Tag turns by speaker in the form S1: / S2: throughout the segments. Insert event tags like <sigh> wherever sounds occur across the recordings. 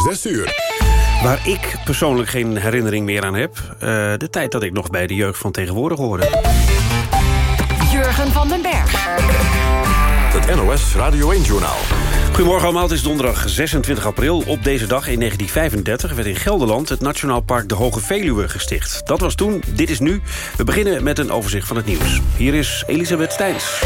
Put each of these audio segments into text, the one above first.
S1: 6 uur.
S2: Waar ik persoonlijk geen herinnering meer aan heb... Uh, de tijd dat ik nog bij de jeugd van tegenwoordig hoorde.
S3: Jurgen van den Berg.
S1: Het NOS Radio 1-journaal.
S2: Goedemorgen allemaal, het is donderdag 26 april. Op deze dag in 1935 werd in Gelderland het Nationaal Park de Hoge Veluwe gesticht. Dat was toen, dit is nu. We beginnen met een overzicht van het nieuws. Hier is Elisabeth Steins.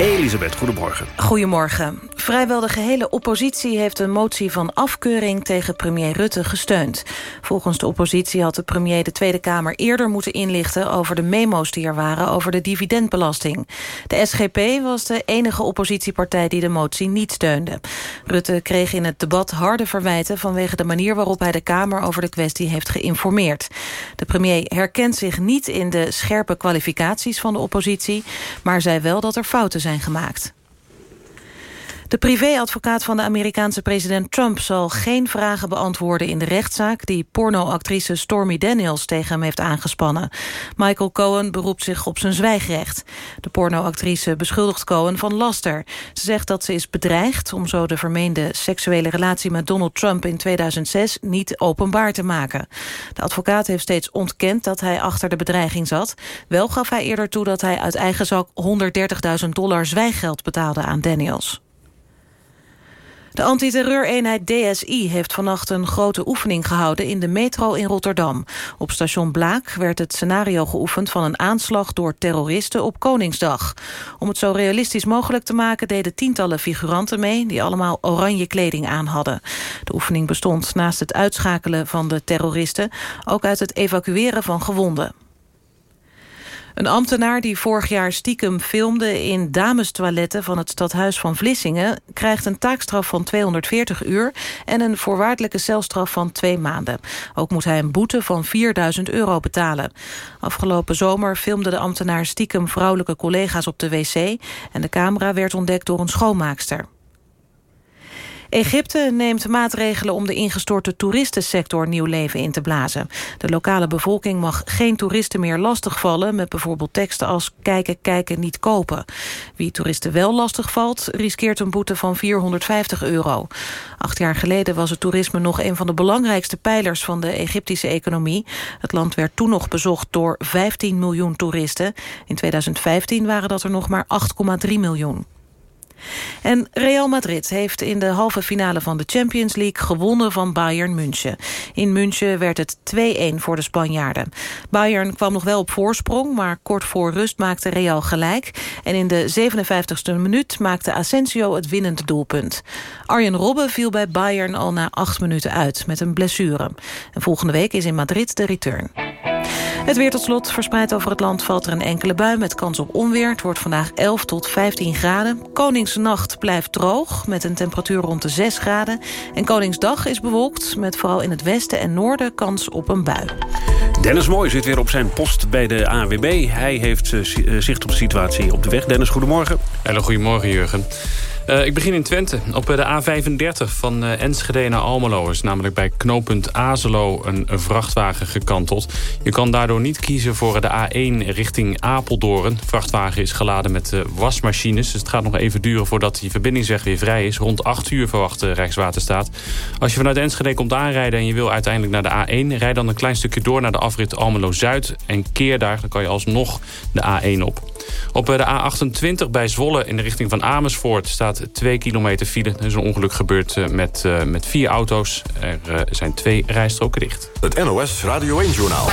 S2: Elisabeth, goedemorgen.
S4: Goedemorgen. Vrijwel de gehele oppositie heeft een motie van afkeuring tegen premier Rutte gesteund. Volgens de oppositie had de premier de Tweede Kamer eerder moeten inlichten over de memo's die er waren over de dividendbelasting. De SGP was de enige oppositiepartij die de motie niet steunde. Rutte kreeg in het debat harde verwijten vanwege de manier waarop hij de Kamer over de kwestie heeft geïnformeerd. De premier herkent zich niet in de scherpe kwalificaties van de oppositie, maar zei wel dat er fouten zijn gemaakt. De privéadvocaat van de Amerikaanse president Trump zal geen vragen beantwoorden in de rechtszaak die pornoactrice Stormy Daniels tegen hem heeft aangespannen. Michael Cohen beroept zich op zijn zwijgrecht. De pornoactrice beschuldigt Cohen van laster. Ze zegt dat ze is bedreigd om zo de vermeende seksuele relatie met Donald Trump in 2006 niet openbaar te maken. De advocaat heeft steeds ontkend dat hij achter de bedreiging zat. Wel gaf hij eerder toe dat hij uit eigen zak 130.000 dollar zwijggeld betaalde aan Daniels. De antiterreureenheid DSI heeft vannacht een grote oefening gehouden in de metro in Rotterdam. Op station Blaak werd het scenario geoefend van een aanslag door terroristen op Koningsdag. Om het zo realistisch mogelijk te maken deden tientallen figuranten mee die allemaal oranje kleding aan hadden. De oefening bestond naast het uitschakelen van de terroristen ook uit het evacueren van gewonden. Een ambtenaar die vorig jaar stiekem filmde in damestoiletten van het stadhuis van Vlissingen krijgt een taakstraf van 240 uur en een voorwaardelijke celstraf van twee maanden. Ook moet hij een boete van 4000 euro betalen. Afgelopen zomer filmde de ambtenaar stiekem vrouwelijke collega's op de wc en de camera werd ontdekt door een schoonmaakster. Egypte neemt maatregelen om de ingestorte toeristensector nieuw leven in te blazen. De lokale bevolking mag geen toeristen meer lastigvallen... met bijvoorbeeld teksten als kijken, kijken, niet kopen. Wie toeristen wel lastigvalt, riskeert een boete van 450 euro. Acht jaar geleden was het toerisme nog een van de belangrijkste pijlers... van de Egyptische economie. Het land werd toen nog bezocht door 15 miljoen toeristen. In 2015 waren dat er nog maar 8,3 miljoen. En Real Madrid heeft in de halve finale van de Champions League gewonnen van Bayern München. In München werd het 2-1 voor de Spanjaarden. Bayern kwam nog wel op voorsprong, maar kort voor rust maakte Real gelijk. En in de 57ste minuut maakte Asensio het winnende doelpunt. Arjen Robben viel bij Bayern al na acht minuten uit met een blessure. En volgende week is in Madrid de return. Het weer tot slot. Verspreid over het land valt er een enkele bui met kans op onweer. Het wordt vandaag 11 tot 15 graden. Koningsnacht blijft droog met een temperatuur rond de 6 graden. En Koningsdag is bewolkt met vooral in het westen en noorden kans op een bui.
S2: Dennis Mooi zit weer op zijn post bij de ANWB. Hij heeft eh, eh, zicht op de situatie op de weg. Dennis, goedemorgen.
S5: Hele goedemorgen, Jurgen. Uh, ik begin in Twente. Op de A35 van uh, Enschede naar Almelo is namelijk bij knooppunt Azelo een, vrachtwagen gekanteld. Je kan daardoor niet kiezen voor de A1 richting Apeldoorn. De vrachtwagen is geladen met wasmachines. Dus het gaat nog even duren voordat die verbindingsweg weer vrij is. Rond 8 uur verwacht Rijkswaterstaat. Als je vanuit Enschede komt aanrijden en je wil uiteindelijk naar de A1... rijd dan een klein stukje door naar de afrit Almelo-Zuid... en keer daar, dan kan je alsnog de A1 op. Op de A28 bij Zwolle in de richting van Amersfoort staat 2 kilometer file. Er is een ongeluk gebeurd eh, met, uh, met vier auto's. Er uh, zijn twee rijstroken dicht.
S1: Het NOS Radio 1-journaal.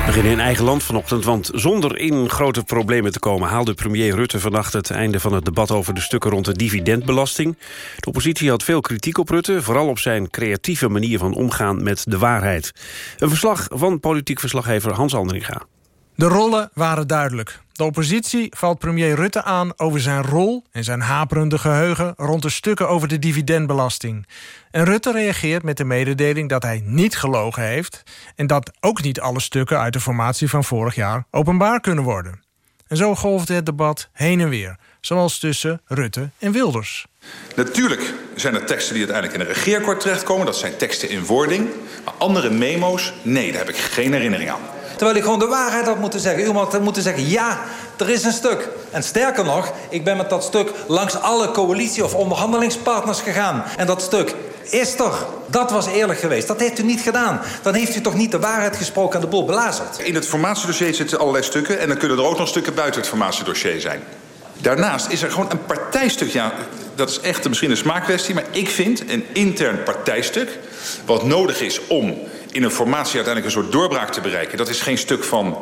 S2: We beginnen in eigen land vanochtend, want zonder in grote problemen te komen... haalde premier Rutte vannacht het einde van het debat over de stukken rond de dividendbelasting. De oppositie had veel kritiek op Rutte, vooral op zijn creatieve manier van omgaan met de waarheid. Een verslag van politiek verslaggever Hans Andringa.
S6: De rollen waren duidelijk. De oppositie valt premier Rutte aan over zijn rol en zijn haperende geheugen rond de stukken over de dividendbelasting. En Rutte reageert met de mededeling dat hij niet gelogen heeft en dat ook niet alle stukken uit de formatie van vorig jaar openbaar kunnen worden. En zo golfde het debat heen en weer, zoals tussen Rutte en Wilders.
S7: Natuurlijk zijn er teksten die uiteindelijk in een regeerakkoord terechtkomen. Dat zijn teksten in wording. Maar andere memo's, nee, daar heb ik geen herinnering aan.
S8: Terwijl ik gewoon de waarheid had moeten zeggen. U had moeten zeggen, ja, er is een stuk. En sterker nog, ik ben met dat stuk langs alle coalitie- of onderhandelingspartners gegaan. En dat stuk Is toch? Dat was eerlijk geweest. Dat heeft u niet gedaan. Dan heeft u toch niet de waarheid gesproken en de boel belazerd.
S7: In het formatiedossier zitten allerlei stukken... en dan kunnen er ook nog stukken buiten het formatiedossier zijn. Daarnaast is er gewoon een partijstuk. Ja, dat is echt misschien een smaakkwestie... maar ik vind een intern partijstuk... wat nodig is om in een formatie uiteindelijk een soort doorbraak te bereiken. Dat is geen stuk van,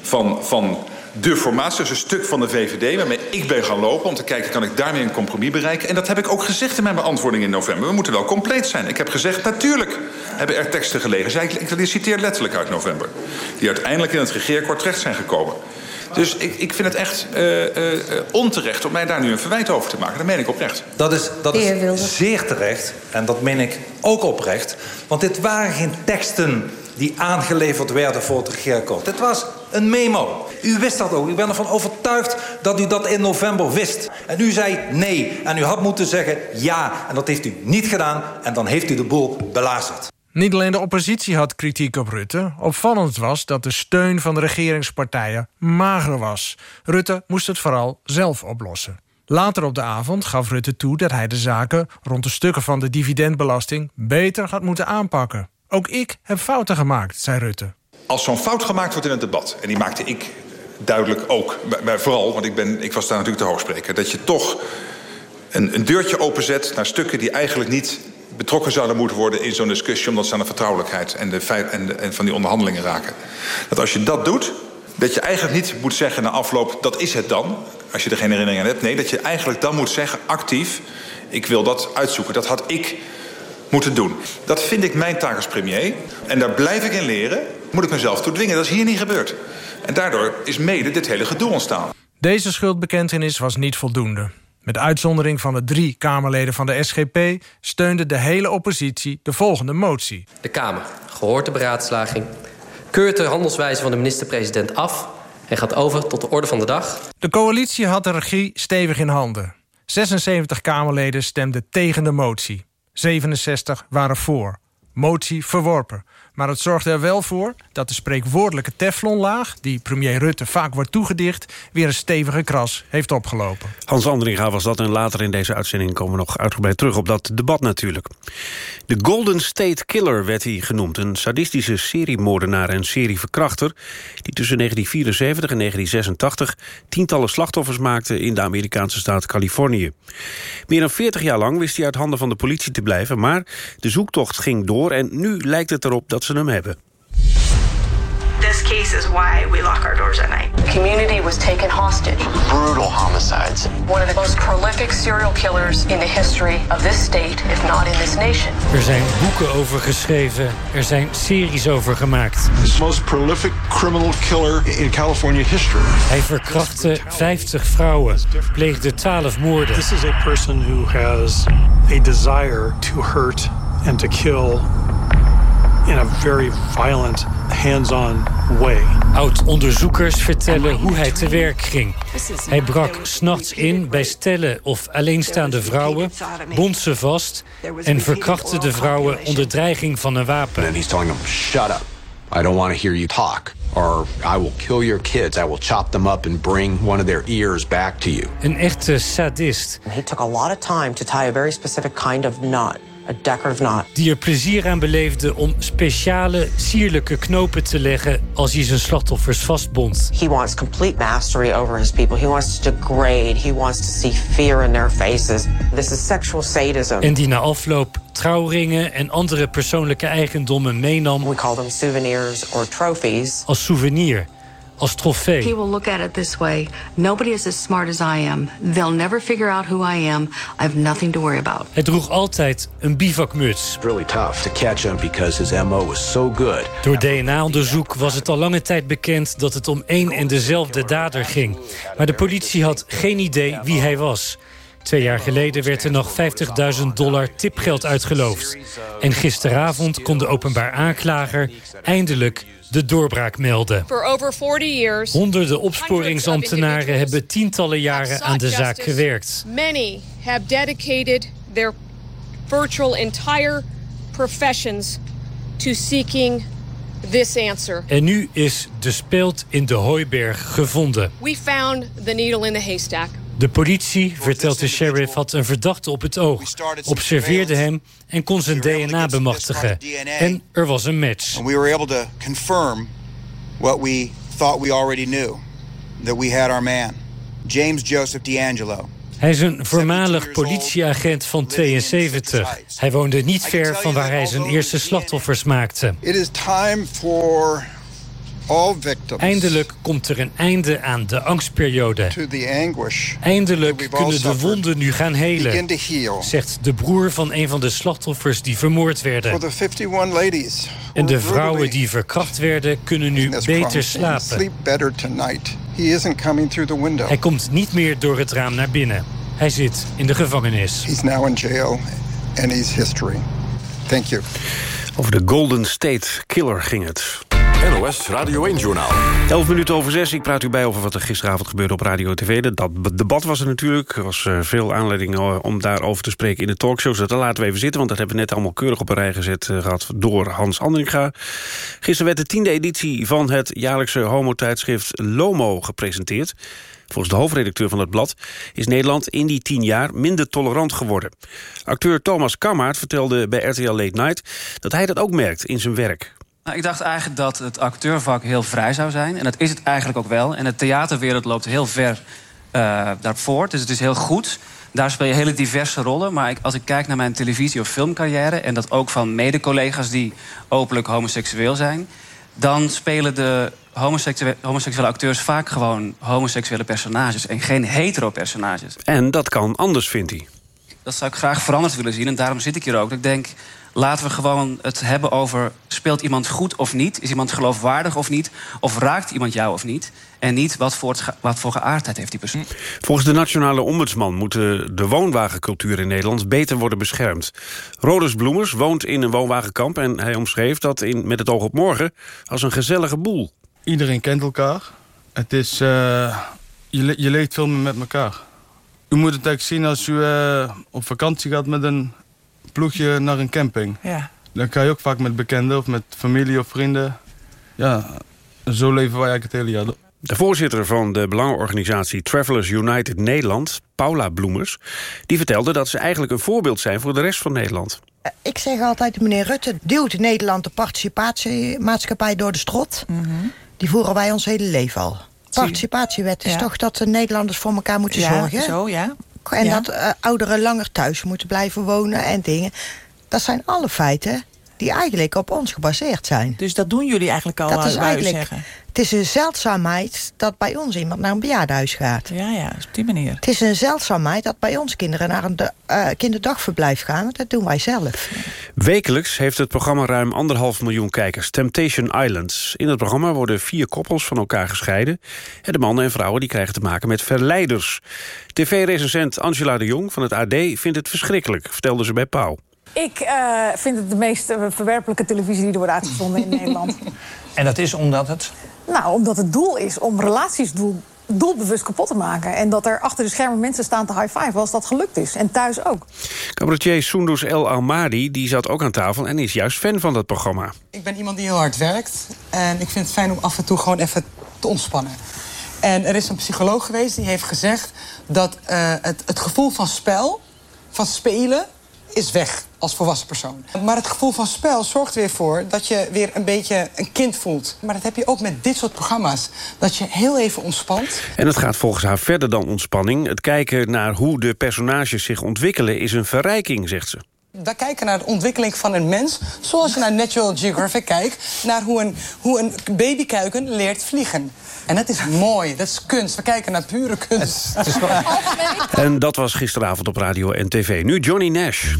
S7: van, van de formatie, dat is een stuk van de VVD... waarmee ik ben gaan lopen om te kijken... kan ik daarmee een compromis bereiken. En dat heb ik ook gezegd in mijn beantwoording in november. We moeten wel compleet zijn. Ik heb gezegd, natuurlijk hebben er teksten gelegen. Ik, ik, ik citeer letterlijk uit november. Die uiteindelijk in het regeerakkoord terecht zijn gekomen. Dus ik, ik vind het echt uh, uh, onterecht om mij daar nu een verwijt over te maken. Dat meen ik oprecht.
S8: Dat is, dat is zeer terecht. En dat meen ik ook oprecht. Want dit waren geen teksten die aangeleverd werden voor het regeerakkoord. Dit was een memo. U wist dat ook. Ik ben ervan overtuigd dat u dat in november wist. En u zei nee. En u had moeten zeggen ja. En dat heeft u niet gedaan. En dan heeft u de boel belazerd.
S6: Niet alleen de oppositie had kritiek op Rutte. Opvallend was dat de steun van de regeringspartijen mager was. Rutte moest het vooral zelf oplossen. Later op de avond gaf Rutte toe dat hij de zaken rond de stukken van de dividendbelasting beter had moeten aanpakken. Ook ik heb fouten gemaakt, zei Rutte.
S7: Als zo'n fout gemaakt wordt in het debat, en die maakte ik duidelijk ook, maar vooral, want ik, ben, ik was daar natuurlijk de hoogspreker, dat je toch een, een deurtje openzet naar stukken die eigenlijk niet betrokken zouden moeten worden in zo'n discussie... omdat ze aan de vertrouwelijkheid en, en, de, en van die onderhandelingen raken. Dat als je dat doet, dat je eigenlijk niet moet zeggen na afloop... dat is het dan, als je er geen herinnering aan hebt. Nee, dat je eigenlijk dan moet zeggen, actief... ik wil dat uitzoeken. Dat had ik moeten doen. Dat vind ik mijn taak als premier. En daar blijf ik in leren. Moet ik mezelf toe dwingen. Dat is hier niet gebeurd. En daardoor is mede dit hele gedoe ontstaan.
S6: Deze schuldbekentenis was niet voldoende. Met uitzondering van de drie Kamerleden van de SGP... steunde de hele oppositie de volgende motie.
S9: De Kamer, gehoord de beraadslaging... keurt de handelswijze van de minister-president af... en gaat over tot de orde van de dag.
S6: De coalitie had de regie stevig in handen. 76 Kamerleden stemden tegen de motie. 67 waren voor. Motie verworpen. Maar het zorgde er wel voor dat de spreekwoordelijke teflonlaag... die premier Rutte vaak wordt toegedicht... weer een stevige kras heeft opgelopen.
S2: Hans Andringa was dat en later in deze uitzending... komen we nog uitgebreid terug op dat debat natuurlijk. De Golden State Killer werd hij genoemd. Een sadistische seriemoordenaar en serieverkrachter... die tussen 1974 en 1986 tientallen slachtoffers maakte... in de Amerikaanse staat Californië. Meer dan 40 jaar lang wist hij uit handen van de politie te blijven... maar de zoektocht ging door en nu lijkt het erop dat ze hem hebben.
S10: This case is why we lock our doors at night.
S11: The community was taken hostage.
S12: Brutal homicides.
S11: One of the most prolific serial killers in the history of this state, if not in this nation.
S13: Er zijn boeken over geschreven. Er zijn series over gemaakt.
S14: The most prolific criminal killer in California history.
S13: Hij verkrachtte 50 vrouwen, pleegde 12 moorden.
S15: This is a person who has a desire to hurt and to kill in a very violent, hands-on way.
S13: Oud-onderzoekers vertellen hoe hij te werk ging. Hij brak s'nachts in bij stellen of alleenstaande vrouwen, bond ze vast en verkrachtte de vrouwen onder dreiging van een wapen.
S12: And he's telling them, shut up. I don't want to hear you talk. Or I will kill your kids. I will chop them up and bring one of their ears back to you.
S13: Een echte sadist.
S16: He took a lot of time to tie a very specific kind of knot a decorative knot.
S13: Die er plezier aan beleefde om speciale, sierlijke knopen te leggen als hij zijn slachtoffers vastbond.
S16: He wants complete mastery over his people. He wants to degrade. He wants to see fear in their faces. This is sexual sadism.
S13: En die na afloop trouwringen en andere persoonlijke eigendommen meenam.
S16: We call them souvenirs or trophies.
S13: Als souvenir als trofee.
S17: He will look at it this way. Nobody is as smart as I am. They'll never figure out who I am. I have nothing to worry about.
S13: Hij droeg altijd een bivakmuts.
S12: Really tough to catch him because his MO was so good.
S13: Door DNA-onderzoek was het al lange tijd bekend dat het om één en dezelfde dader ging. Maar de politie had geen idee wie hij was. Twee jaar geleden werd er nog 50.000 dollar tipgeld uitgeloofd. En gisteravond kon de openbaar aanklager eindelijk de doorbraak melden. Honderden opsporingsambtenaren hebben tientallen jaren aan de zaak gewerkt.
S18: Many have dedicated their virtual entire professions to seeking this answer.
S13: En nu is de speld in de hooiberg gevonden.
S18: We found the needle in the haystack.
S13: De politie, vertelt de sheriff, had een verdachte op het oog. Observeerde hem en kon zijn DNA bemachtigen. En er was een match.
S19: And we were able to confirm what we thought we already knew. That we had our man, James Joseph D'Angelo.
S13: Hij is een voormalig politieagent van 72. Hij woonde niet ver van waar hij zijn eerste slachtoffers maakte.
S14: It is time for
S13: Eindelijk komt er een einde aan de angstperiode.
S14: to the anguish.
S13: Eindelijk kunnen de wonden nu gaan
S14: Begin
S13: helen,
S14: to heal.
S13: zegt de broer van een van de slachtoffers die vermoord
S14: For
S13: werden.
S14: the 51 ladies who
S13: En de vrouwen die verkracht werden kunnen nu beter slapen.
S14: Sleep better tonight. He isn't coming through the window.
S13: Hij komt niet meer door het raam naar binnen. Hij zit in de gevangenis.
S14: He's now in jail and he's history. Thank you.
S2: Over de Golden State Killer ging het.
S20: NOS Radio 1-journaal.
S2: 11 minuten over 6. Ik praat u bij over wat er gisteravond gebeurde op Radio TV. Dat debat was er natuurlijk. Er was eh, veel aanleiding eh, om daarover te spreken in de talkshows. Dat laten we even zitten, want dat hebben we net allemaal keurig op een rij gezet eh, gehad door Hans Andringa. Gisteren werd de tiende editie van het jaarlijkse homotijdschrift Lomo gepresenteerd. Volgens de hoofdredacteur van het blad is Nederland in die tien jaar minder tolerant geworden. Acteur Thomas Kammaert vertelde bij RTL Late Night dat hij dat ook merkt in zijn werk.
S21: Nou, ik dacht eigenlijk dat het acteurvak heel vrij zou zijn. En dat is het eigenlijk ook wel. En de theaterwereld loopt heel ver eh daarvoor. Dus het is heel goed. Daar speel je hele diverse rollen. Maar ik, als ik kijk naar mijn televisie- of filmcarrière... en dat ook van mede-collega's die openlijk homoseksueel zijn... dan spelen de homoseksuele, homoseksuele acteurs vaak gewoon homoseksuele personages... en geen hetero-personages.
S2: En dat kan anders, vindt hij.
S21: Dat zou ik graag veranderd willen zien. En daarom zit ik hier ook. Ik denk, laten we gewoon het hebben over... speelt iemand goed of niet? Is iemand geloofwaardig of niet? Of raakt iemand jou of niet? En niet wat voor, wat voor geaardheid heeft die persoon.
S2: Volgens de nationale ombudsman moet de de woonwagencultuur in Nederland beter worden beschermd. Rodus Bloemers woont in een woonwagenkamp en hij omschreef dat in Met het oog op morgen als een gezellige boel.
S22: Iedereen kent elkaar. Het is, eh, je, le- je leeft veel meer met elkaar. U moet het eigenlijk zien als u eh, op vakantie gaat met een ploegje naar een camping.
S23: Ja.
S22: Dan ga je ook vaak met bekenden of met familie of vrienden. Ja, zo leven wij eigenlijk het hele jaar door.
S2: De voorzitter van de belangenorganisatie Travelers United Nederland, Paula Bloemers... die vertelde dat ze eigenlijk een voorbeeld zijn voor de rest van Nederland.
S24: Ik zeg altijd, meneer Rutte duwt Nederland de participatiemaatschappij door de strot. Die voeren wij ons hele leven al. Participatiewet is
S23: Ja.
S24: toch dat de Nederlanders voor elkaar moeten
S23: Ja,
S24: zorgen?
S23: zo, ja.
S24: En
S23: Ja.
S24: dat eh, ouderen langer thuis moeten blijven wonen en dingen. Dat zijn alle feiten die eigenlijk op ons gebaseerd zijn.
S23: Dus dat doen jullie eigenlijk al,
S24: Dat is eigenlijk,
S23: zeggen.
S24: het is een zeldzaamheid dat bij ons iemand naar een bejaardenhuis gaat.
S23: Ja, ja, op die manier.
S24: Het is een zeldzaamheid dat bij ons kinderen naar een eh, kinderdagverblijf gaan. Dat doen wij zelf.
S2: Wekelijks heeft het programma ruim anderhalf miljoen kijkers. Temptation Islands. In het programma worden vier koppels van elkaar gescheiden. En de mannen en vrouwen die krijgen te maken met verleiders. TV-recensent Angela de Jong van het AD vindt het verschrikkelijk, vertelde ze bij Pauw.
S25: Ik eh, vind het de meest eh, verwerpelijke televisie die er wordt uitgezonden in Nederland. <laughs>
S26: En dat is omdat het...
S25: Nou, omdat het doel is om relaties doel, doelbewust kapot te maken. En dat er achter de schermen mensen staan te high-five als dat gelukt is. En thuis ook.
S2: Cabaretier Sundus El Almadi die zat ook aan tafel en is juist fan van dat programma.
S27: Ik ben iemand die heel hard werkt. En ik vind het fijn om af en toe gewoon even te ontspannen. En er is een psycholoog geweest die heeft gezegd dat eh, het, het gevoel van spel, van spelen, is weg als volwassen persoon. Maar het gevoel van spel zorgt weer voor dat je weer een beetje een kind voelt. Maar dat heb je ook met dit soort programma's. Dat je heel even ontspant.
S2: En het gaat volgens haar verder dan ontspanning. Het kijken naar hoe de personages zich ontwikkelen is een verrijking, zegt ze.
S27: Wij kijken naar de ontwikkeling van een mens... zoals je naar Natural Geographic kijkt... naar hoe een, hoe een babykuiken leert vliegen. En dat is mooi, dat is kunst. We kijken naar pure kunst. <laughs>
S2: En dat was gisteravond op radio en tv. Nu Johnny Nash.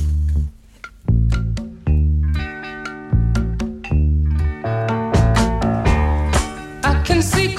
S28: I can see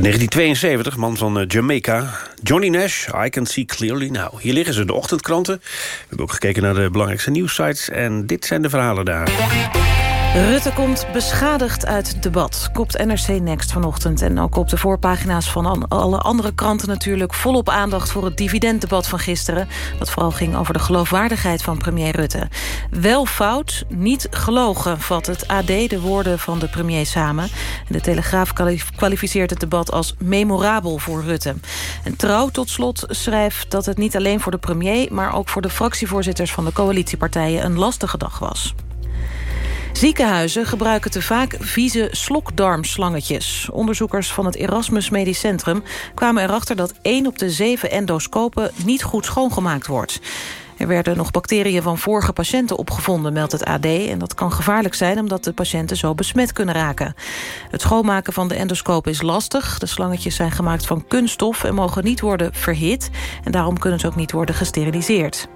S2: Uit 1972, man van eh, Jamaica. Johnny Nash, I Can See Clearly Now. Hier liggen ze, de ochtendkranten. We hebben ook gekeken naar de belangrijkste nieuwssites. En dit zijn de verhalen daar.
S4: Rutte komt beschadigd uit het debat, kopt NRC Next vanochtend. En ook op de voorpagina's van alle andere kranten natuurlijk... volop aandacht voor het dividenddebat van gisteren... dat vooral ging over de geloofwaardigheid van premier Rutte. Wel fout, niet gelogen, vat het AD de woorden van de premier samen. En de Telegraaf kwalificeert het debat als memorabel voor Rutte. En Trouw tot slot schrijft dat het niet alleen voor de premier... maar ook voor de fractievoorzitters van de coalitiepartijen... een lastige dag was. Ziekenhuizen gebruiken te vaak vieze slokdarmslangetjes. Onderzoekers van het Erasmus Medisch Centrum kwamen erachter dat 1 op de 7 endoscopen niet goed schoongemaakt wordt. Er werden nog bacteriën van vorige patiënten opgevonden, meldt het AD. En dat kan gevaarlijk zijn omdat de patiënten zo besmet kunnen raken. Het schoonmaken van de endoscoop is lastig. De slangetjes zijn gemaakt van kunststof en mogen niet worden verhit. En daarom kunnen ze ook niet worden gesteriliseerd.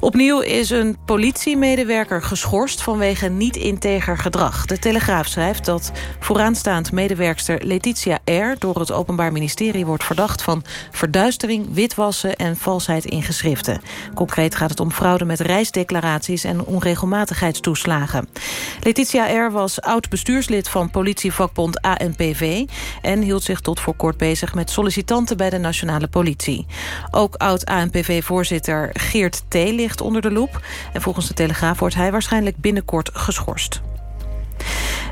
S4: Opnieuw is een politiemedewerker geschorst vanwege niet-integer gedrag. De Telegraaf schrijft dat vooraanstaand medewerkster Letitia R. door het Openbaar Ministerie wordt verdacht van verduistering, witwassen en valsheid in geschriften. Concreet gaat het om fraude met reisdeclaraties en onregelmatigheidstoeslagen. Letitia R. was oud-bestuurslid van politievakbond ANPV en hield zich tot voor kort bezig met sollicitanten bij de nationale politie. Ook oud-ANPV-voorzitter Geert T onder de loep. En volgens de Telegraaf wordt hij waarschijnlijk binnenkort geschorst.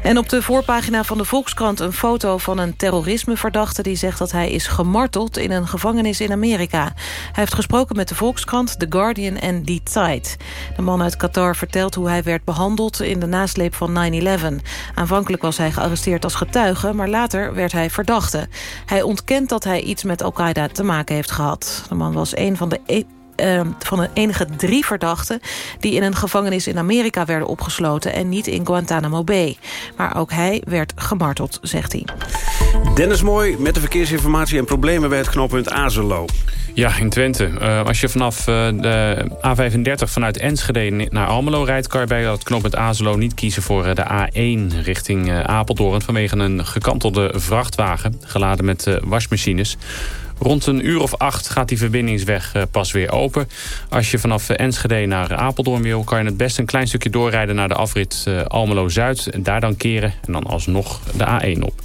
S4: En op de voorpagina van de Volkskrant een foto van een terrorismeverdachte... die zegt dat hij is gemarteld in een gevangenis in Amerika. Hij heeft gesproken met de Volkskrant, The Guardian en The Tide. De man uit Qatar vertelt hoe hij werd behandeld in de nasleep van 9-11. Aanvankelijk was hij gearresteerd als getuige, maar later werd hij verdachte. Hij ontkent dat hij iets met Al-Qaeda te maken heeft gehad. De man was een van de Ehm, van de enige drie verdachten... die in een gevangenis in Amerika werden opgesloten... en niet in Guantanamo Bay. Maar ook hij werd gemarteld, zegt hij.
S2: Dennis Mooi met de verkeersinformatie en problemen bij het knooppunt Azelo.
S5: Ja, in Twente. Uh, als je vanaf uh, de A35 vanuit Enschede naar Almelo rijdt... kan je bij dat knooppunt Azelo niet kiezen voor uh, de A1 richting Apeldoorn... vanwege een gekantelde vrachtwagen geladen met wasmachines. Rond een uur of acht gaat die verbindingsweg uh, pas weer open. Als je vanaf uh, Enschede naar Apeldoorn wil... kan je het best een klein stukje doorrijden naar de afrit uh, Almelo-Zuid... en daar dan keren en dan alsnog de A1 op.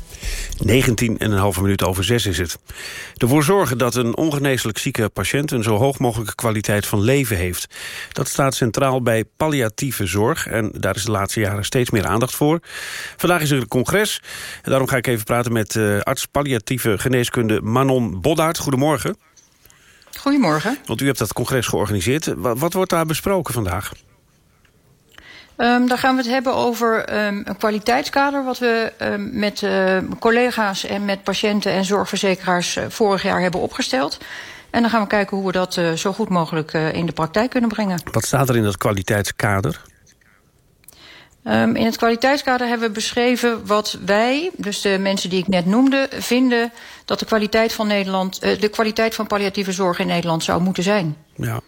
S2: 19 en een halve minuut over zes is het. Ervoor zorgen dat een ongeneeslijk zieke patiënt... een zo hoog mogelijke kwaliteit van leven heeft. Dat staat centraal bij palliatieve zorg. En daar is de laatste jaren steeds meer aandacht voor. Vandaag is er een congres. En daarom ga ik even praten met uh, arts palliatieve geneeskunde Manon Boddaert. Goedemorgen.
S29: Goedemorgen.
S2: Want u hebt dat congres georganiseerd. Wat wordt daar besproken vandaag?
S29: Um, daar gaan we het hebben over um, een kwaliteitskader... wat we um, met uh, collega's en met patiënten en zorgverzekeraars... Uh, vorig jaar hebben opgesteld. En dan gaan we kijken hoe we dat uh, zo goed mogelijk in de praktijk kunnen brengen.
S2: Wat staat er in dat kwaliteitskader?
S29: In het kwaliteitskader hebben we beschreven wat wij, dus de mensen die ik net noemde, vinden dat de kwaliteit van Nederland, de kwaliteit van palliatieve zorg in Nederland zou moeten zijn.
S2: Ja,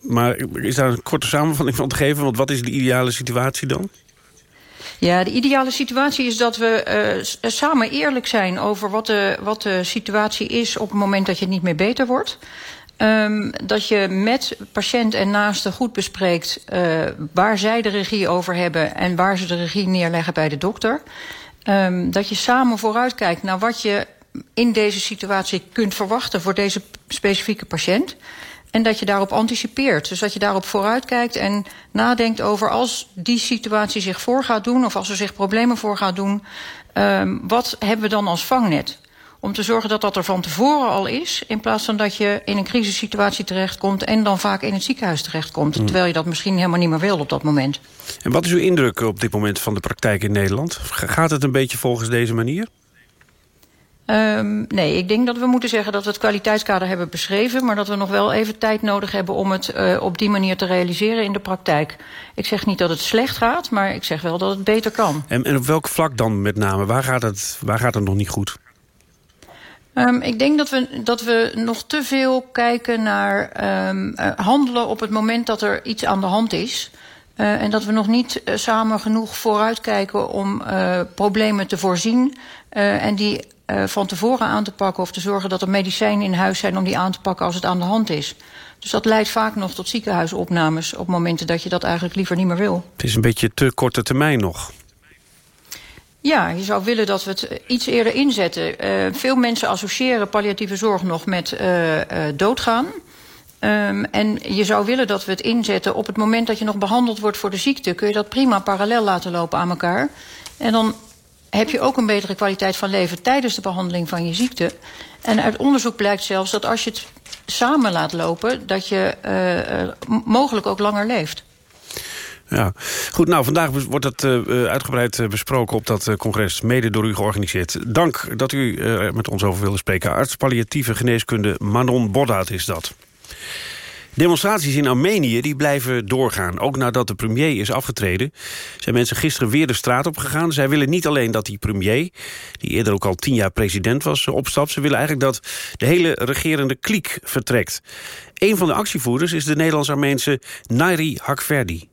S2: maar is daar een korte samenvatting van te geven? Want wat is de ideale situatie dan?
S29: Ja, de ideale situatie is dat we uh, samen eerlijk zijn over wat de, wat de situatie is op het moment dat je niet meer beter wordt. Um, dat je met patiënt en naasten goed bespreekt uh, waar zij de regie over hebben en waar ze de regie neerleggen bij de dokter. Um, dat je samen vooruitkijkt naar wat je in deze situatie kunt verwachten voor deze specifieke patiënt. En dat je daarop anticipeert. Dus dat je daarop vooruitkijkt en nadenkt over als die situatie zich voor gaat doen... of als er zich problemen voor gaat doen, um, wat hebben we dan als vangnet? Om te zorgen dat dat er van tevoren al is... in plaats van dat je in een crisissituatie terechtkomt... en dan vaak in het ziekenhuis terechtkomt. Mm. Terwijl je dat misschien helemaal niet meer wil op dat moment.
S2: En wat is uw indruk op dit moment van de praktijk in Nederland? Gaat het een beetje volgens deze manier?
S29: Um, nee, ik denk dat we moeten zeggen dat we het kwaliteitskader hebben beschreven... maar dat we nog wel even tijd nodig hebben om het uh, op die manier te realiseren in de praktijk. Ik zeg niet dat het slecht gaat, maar ik zeg wel dat het beter kan.
S2: En, en op welk vlak dan met name? Waar gaat het, waar gaat het nog niet goed?
S29: Um, ik denk dat we, dat we nog te veel kijken naar um, uh, handelen op het moment dat er iets aan de hand is... Uh, en dat we nog niet uh, samen genoeg vooruitkijken om problemen te voorzien... En die uh, van tevoren aan te pakken... of te zorgen dat er medicijnen in huis zijn om die aan te pakken als het aan de hand is. Dus dat leidt vaak nog tot ziekenhuisopnames... op momenten dat je dat eigenlijk liever niet meer wil.
S2: Het is een beetje te korte termijn nog.
S29: Ja, je zou willen dat we het iets eerder inzetten. Uh, veel mensen associëren palliatieve zorg nog met uh, doodgaan. Um, en je zou willen dat we het inzetten op het moment dat je nog behandeld wordt voor de ziekte... kun je dat prima parallel laten lopen aan elkaar. En dan heb je ook een betere kwaliteit van leven tijdens de behandeling van je ziekte. En uit onderzoek blijkt zelfs dat als je het samen laat lopen... dat je uh, mogelijk ook langer leeft.
S2: Ja, goed. Nou, vandaag wordt het uh, uitgebreid besproken op dat congres, mede door u georganiseerd. Dank dat u met ons over wilde spreken. Arts palliatieve geneeskunde Manon Boddaat is dat. Demonstraties in Armenië die blijven doorgaan. Ook nadat de premier is afgetreden... zijn mensen gisteren weer de straat op gegaan. Zij willen niet alleen dat die premier... die eerder ook al tien jaar president was, opstapt. Ze willen eigenlijk dat de hele regerende kliek vertrekt. Een van de actievoerders is de Nederlands-Armeense Nairi Hakverdi.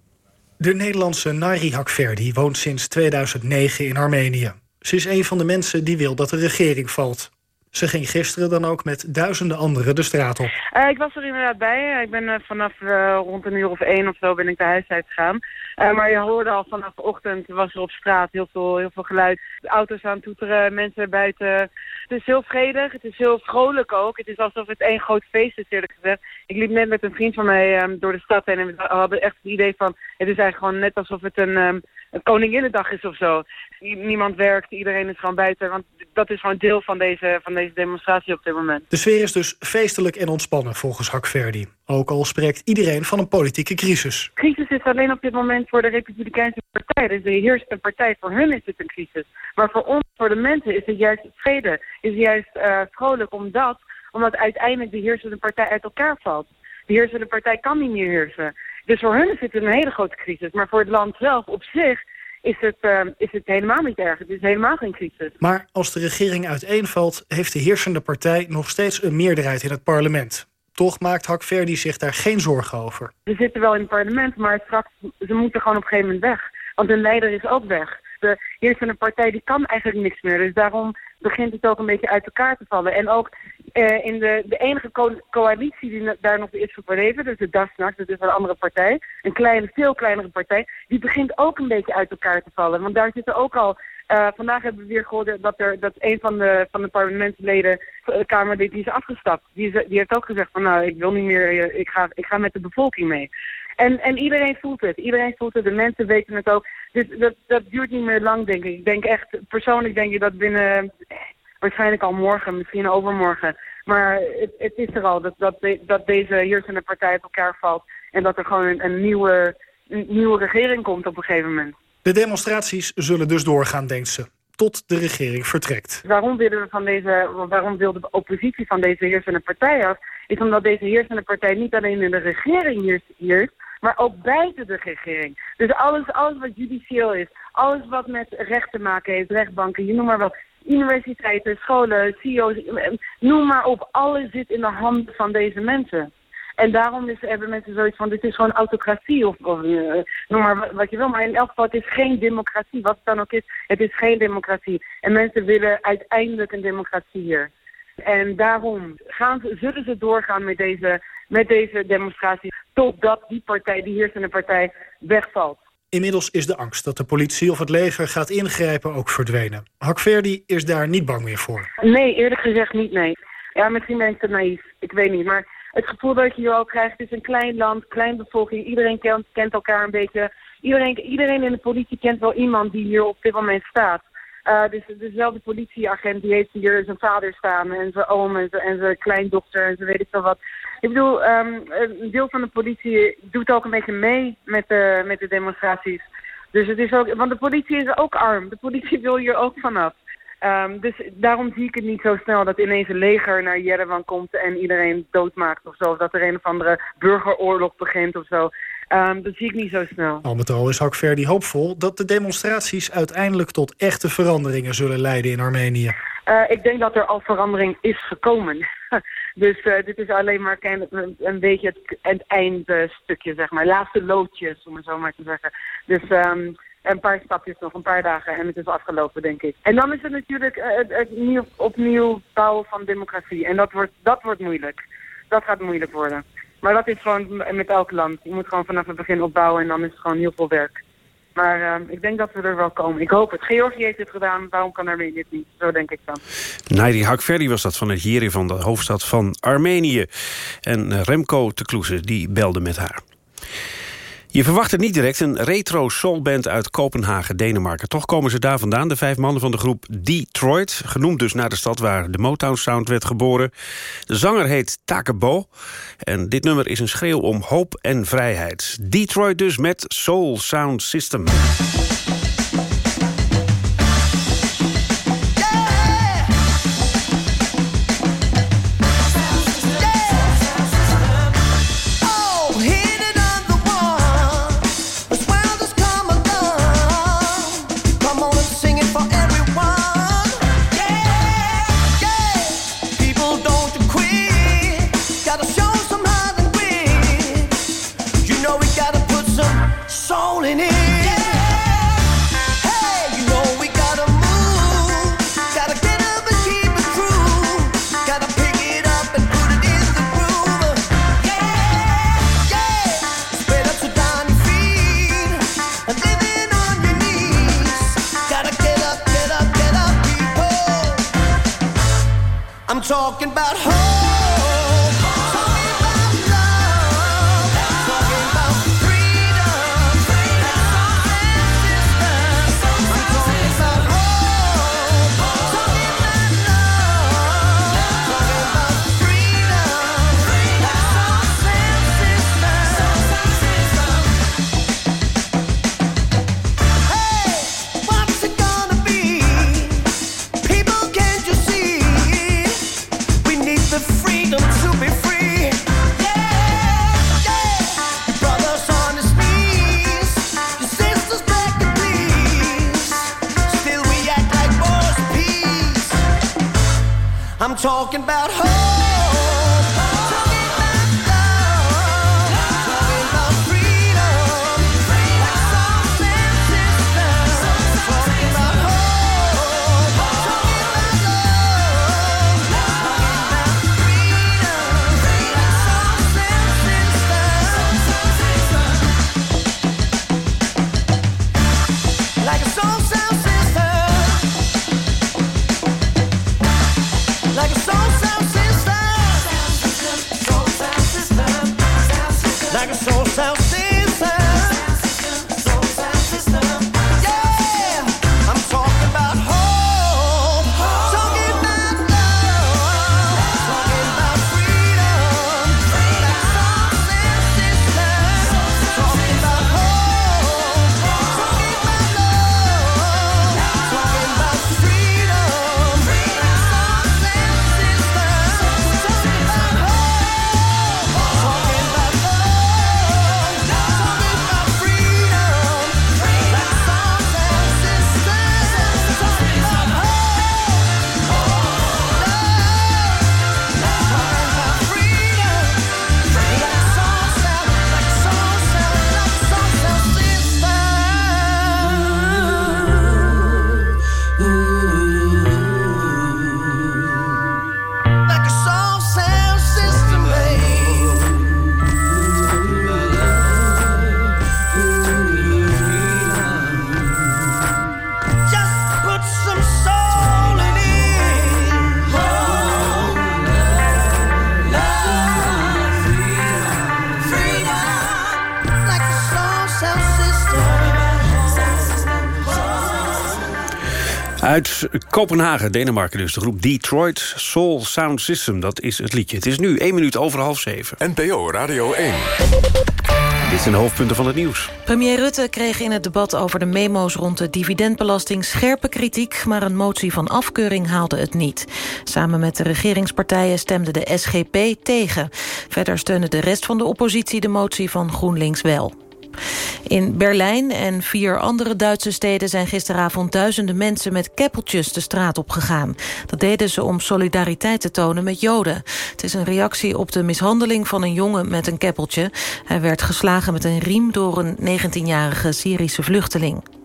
S30: De Nederlandse Nairi Hakverdi woont sinds 2009 in Armenië. Ze is een van de mensen die wil dat de regering valt. Ze ging gisteren dan ook met duizenden anderen de straat op.
S31: Uh, ik was er inderdaad bij. Ik ben uh, vanaf uh, rond een uur of één of zo ben ik de huis uitgegaan. maar je hoorde al vanaf ochtend was er op straat heel veel, heel veel geluid. Auto's aan toeteren, mensen buiten. Het is heel vredig, het is heel vrolijk ook. Het is alsof het één groot feest is eerlijk gezegd. Ik liep net met een vriend van mij um, door de stad heen en we hadden echt het idee van... het is eigenlijk gewoon net alsof het een, um, een Koninginnedag is of zo. Niemand werkt, iedereen is gewoon buiten. Want dat is gewoon deel van deze, van deze demonstratie op dit moment.
S30: De sfeer is dus feestelijk en ontspannen volgens Hakverdi. Ook al spreekt iedereen van een politieke crisis.
S31: Crisis is alleen op dit moment voor de Republikeinse Partij. Dus de heersende partij, voor hun is het een crisis. Maar voor ons, voor de mensen, is het juist vrede. Is het juist uh, vrolijk omdat, omdat uiteindelijk de heersende partij uit elkaar valt. De heersende partij kan niet meer heersen. Dus voor hun is het een hele grote crisis. Maar voor het land zelf op zich is het, uh, is het helemaal niet erg. Het is helemaal geen crisis.
S30: Maar als de regering uiteenvalt... heeft de heersende partij nog steeds een meerderheid in het parlement. Toch maakt Hakverdi zich daar geen zorgen over.
S31: Ze zitten wel in het parlement, maar straks, ze moeten gewoon op een gegeven moment weg. Want hun leider is ook weg. De heersende partij die kan eigenlijk niks meer. Dus daarom begint het ook een beetje uit elkaar te vallen. En ook uh, in de, de enige co coalitie die daar nog is verbleven, dus de DASNAC, dat is een andere partij, een kleine, veel kleinere partij, die begint ook een beetje uit elkaar te vallen. Want daar zitten ook al, uh, vandaag hebben we weer gehoord dat, er, dat een van de, van de parlementsleden, de Kamer, die is afgestapt. Die, is, die heeft ook gezegd van nou, ik wil niet meer, ik ga, ik ga met de bevolking mee. En, en iedereen voelt het. Iedereen voelt het. De mensen weten het ook. Dus dat, dat duurt niet meer lang, denk ik. Ik denk echt, persoonlijk denk je dat binnen waarschijnlijk al morgen, misschien overmorgen. Maar het, het is er al, dat, dat, de, dat deze heersende partij uit elkaar valt. En dat er gewoon een, een, nieuwe, een nieuwe regering komt op een gegeven moment.
S30: De demonstraties zullen dus doorgaan, denkt ze. Tot de regering vertrekt.
S31: Waarom, willen we van deze, waarom wil de oppositie van deze heersende partij af? Is omdat deze heersende partij niet alleen in de regering heerst, maar ook buiten de regering. Dus alles, alles wat judicieel is, alles wat met recht te maken heeft, rechtbanken, je noem maar wel, universiteiten, scholen, CEO's, noem maar op. Alles zit in de handen van deze mensen. En daarom is, hebben mensen zoiets van, dit is gewoon autocratie of, uh, noem maar wat je wil. Maar in elk geval, het is geen democratie. Wat het dan ook is, het is geen democratie. En mensen willen uiteindelijk een democratie hier. En daarom gaan ze, zullen ze doorgaan met deze, met deze demonstratie totdat die partij, die heersende partij, wegvalt.
S30: Inmiddels is de angst dat de politie of het leger gaat ingrijpen ook verdwenen. Hakverdi is daar niet bang meer voor.
S31: Nee, eerlijk gezegd niet, nee. Ja, misschien ben ik te naïef. Ik weet niet. Maar het gevoel dat je hier ook krijgt, het is een klein land, klein bevolking. Iedereen kent, kent elkaar een beetje. Iedereen, iedereen in de politie kent wel iemand die hier op dit moment staat. Uh, dus dezelfde politieagent die heeft hier zijn vader staan en zijn oom en zijn, en zijn kleindochter en zo weet ik veel wat. Ik bedoel, um, een deel van de politie doet ook een beetje mee met de, met de demonstraties. Dus het is ook, want de politie is ook arm. De politie wil hier ook vanaf. Um, dus daarom zie ik het niet zo snel dat ineens een leger naar Jerewan komt en iedereen doodmaakt of zo. Of dat er een of andere burgeroorlog begint of zo. Um, dat zie ik niet zo snel.
S30: Al met al is Hakverdi hoopvol dat de demonstraties uiteindelijk tot echte veranderingen zullen leiden in Armenië.
S31: Uh, ik denk dat er al verandering is gekomen. <laughs> dus uh, dit is alleen maar een, een beetje het, het eindstukje, zeg maar. Laatste loodjes, om het zo maar te zeggen. Dus um, Een paar stapjes nog, een paar dagen en het is afgelopen, denk ik. En dan is het natuurlijk het, het nieuw, opnieuw bouwen van democratie. En dat wordt, dat wordt moeilijk. Dat gaat moeilijk worden. Maar dat is gewoon met elk land. Je moet gewoon vanaf het begin opbouwen en dan is het gewoon heel veel werk. Maar uh, ik denk dat we er wel komen. Ik hoop het. Georgië heeft het gedaan, waarom kan Armenië dit niet? Zo denk ik dan.
S2: Nairi Hakverdi was dat van het van de hoofdstad van Armenië. En Remco Tekloeze, die belde met haar. Je verwacht het niet direct, een retro soulband uit Kopenhagen, Denemarken. Toch komen ze daar vandaan, de vijf mannen van de groep Detroit. Genoemd dus naar de stad waar de Motown Sound werd geboren. De zanger heet Takebo. En dit nummer is een schreeuw om hoop en vrijheid. Detroit dus met Soul Sound System.
S32: Talking about home. Talking about home.
S2: Kopenhagen, Denemarken dus. De groep Detroit Soul Sound System, dat is het liedje. Het is nu 1 minuut over half zeven.
S20: NPO Radio 1.
S2: Dit zijn de hoofdpunten van het nieuws.
S4: Premier Rutte kreeg in het debat over de memo's rond de dividendbelasting scherpe kritiek, maar een motie van afkeuring haalde het niet. Samen met de regeringspartijen stemde de SGP tegen. Verder steunde de rest van de oppositie de motie van GroenLinks wel. In Berlijn en vier andere Duitse steden zijn gisteravond duizenden mensen met keppeltjes de straat op gegaan. Dat deden ze om solidariteit te tonen met Joden. Het is een reactie op de mishandeling van een jongen met een keppeltje. Hij werd geslagen met een riem door een 19-jarige Syrische vluchteling.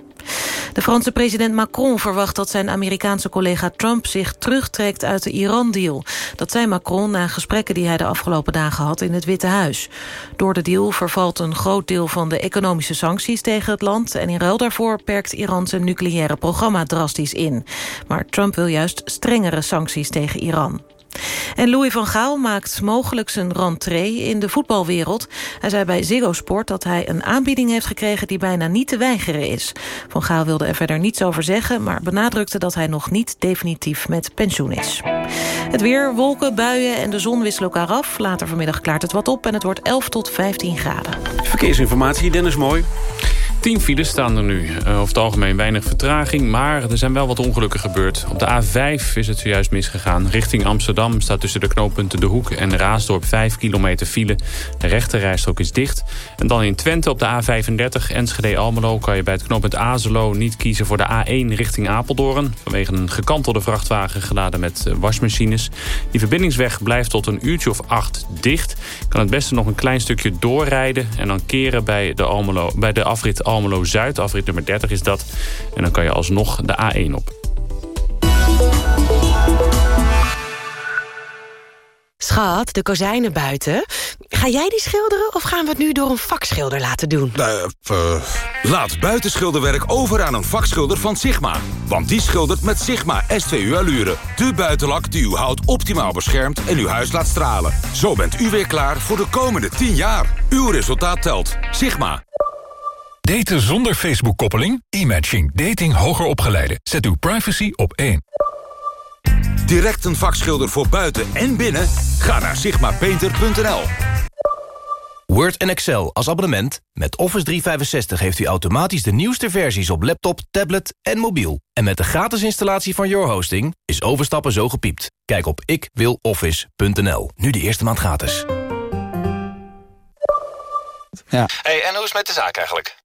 S4: De Franse president Macron verwacht dat zijn Amerikaanse collega Trump... zich terugtrekt uit de Iran-deal. Dat zei Macron na gesprekken die hij de afgelopen dagen had in het Witte Huis. Door de deal vervalt een groot deel van de economische sancties tegen het land... en in ruil daarvoor perkt Iran zijn nucleaire programma drastisch in. Maar Trump wil juist strengere sancties tegen Iran. En Louis van Gaal maakt mogelijk zijn rentree in de voetbalwereld. Hij zei bij Ziggo Sport dat hij een aanbieding heeft gekregen... die bijna niet te weigeren is. Van Gaal wilde er verder niets over zeggen... maar benadrukte dat hij nog niet definitief met pensioen is. Het weer, wolken, buien en de zon wisselen elkaar af. Later vanmiddag klaart het wat op en het wordt 11 tot 15 graden.
S2: Verkeersinformatie, Dennis Mooi.
S5: 10 files staan er nu. Uh, over het algemeen weinig vertraging, maar er zijn wel wat ongelukken gebeurd. Op de A5 is het zojuist misgegaan. Richting Amsterdam staat tussen de knooppunten De Hoek en Raasdorp 5 kilometer file. De rechterrijstrook is dicht. En dan in Twente op de A35 Enschede-Almelo... kan je bij het knooppunt Azelo niet kiezen voor de A1 richting Apeldoorn... vanwege een gekantelde vrachtwagen geladen met wasmachines. Die verbindingsweg blijft tot een uurtje of acht dicht. Kan het beste nog een klein stukje doorrijden... en dan keren bij de, Almelo, bij de afrit Almelo-Zuid. Afrit nummer 30 is dat. En dan kan je alsnog de A1 op.
S33: Schat, de kozijnen buiten. Ga jij die schilderen of gaan we het nu door een vakschilder laten doen?
S34: Uh, uh, laat buitenschilderwerk over aan een vakschilder van Sigma. Want die schildert met Sigma S2U Allure. De buitenlak die uw hout optimaal beschermt en uw huis laat stralen. Zo bent u weer klaar voor de komende 10 jaar. Uw resultaat telt. Sigma.
S1: Daten zonder Facebook-koppeling? E-matching. Dating hoger opgeleiden. Zet uw privacy op één.
S34: Direct een vakschilder voor buiten en binnen? Ga naar sigmapainter.nl.
S35: Word en Excel als abonnement. Met Office 365 heeft u automatisch de nieuwste versies op laptop, tablet en mobiel. En met de gratis installatie van Your Hosting is overstappen zo gepiept. Kijk op ikwiloffice.nl. Nu de eerste maand gratis.
S36: Ja. Hey, en hoe is het met de zaak eigenlijk?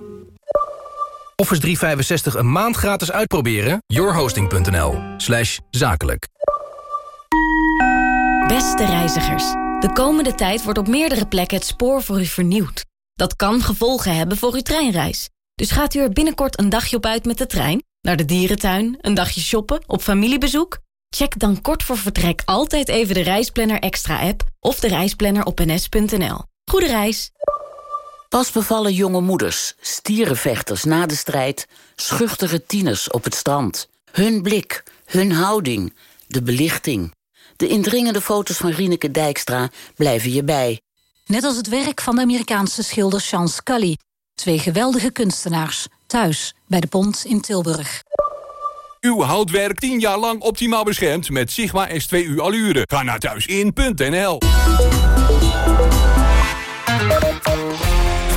S35: Office 365 een maand gratis uitproberen? yourhosting.nl slash zakelijk.
S37: Beste reizigers, de komende tijd wordt op meerdere plekken het spoor voor u vernieuwd. Dat kan gevolgen hebben voor uw treinreis. Dus gaat u er binnenkort een dagje op uit met de trein? Naar de dierentuin, een dagje shoppen, op familiebezoek? Check dan kort voor vertrek altijd even de Reisplanner Extra app... of de reisplanner op ns.nl. Goede reis!
S38: Pas bevallen jonge moeders, stierenvechters na de strijd... schuchtere tieners op het strand. Hun blik, hun houding, de belichting. De indringende foto's van Rieneke Dijkstra blijven je bij.
S39: Net als het werk van de Amerikaanse schilder Sean Scully. Twee geweldige kunstenaars, thuis bij de Pont in Tilburg.
S34: Uw houtwerk 10 jaar lang optimaal beschermd met Sigma S2U Allure. Ga naar thuisin.nl.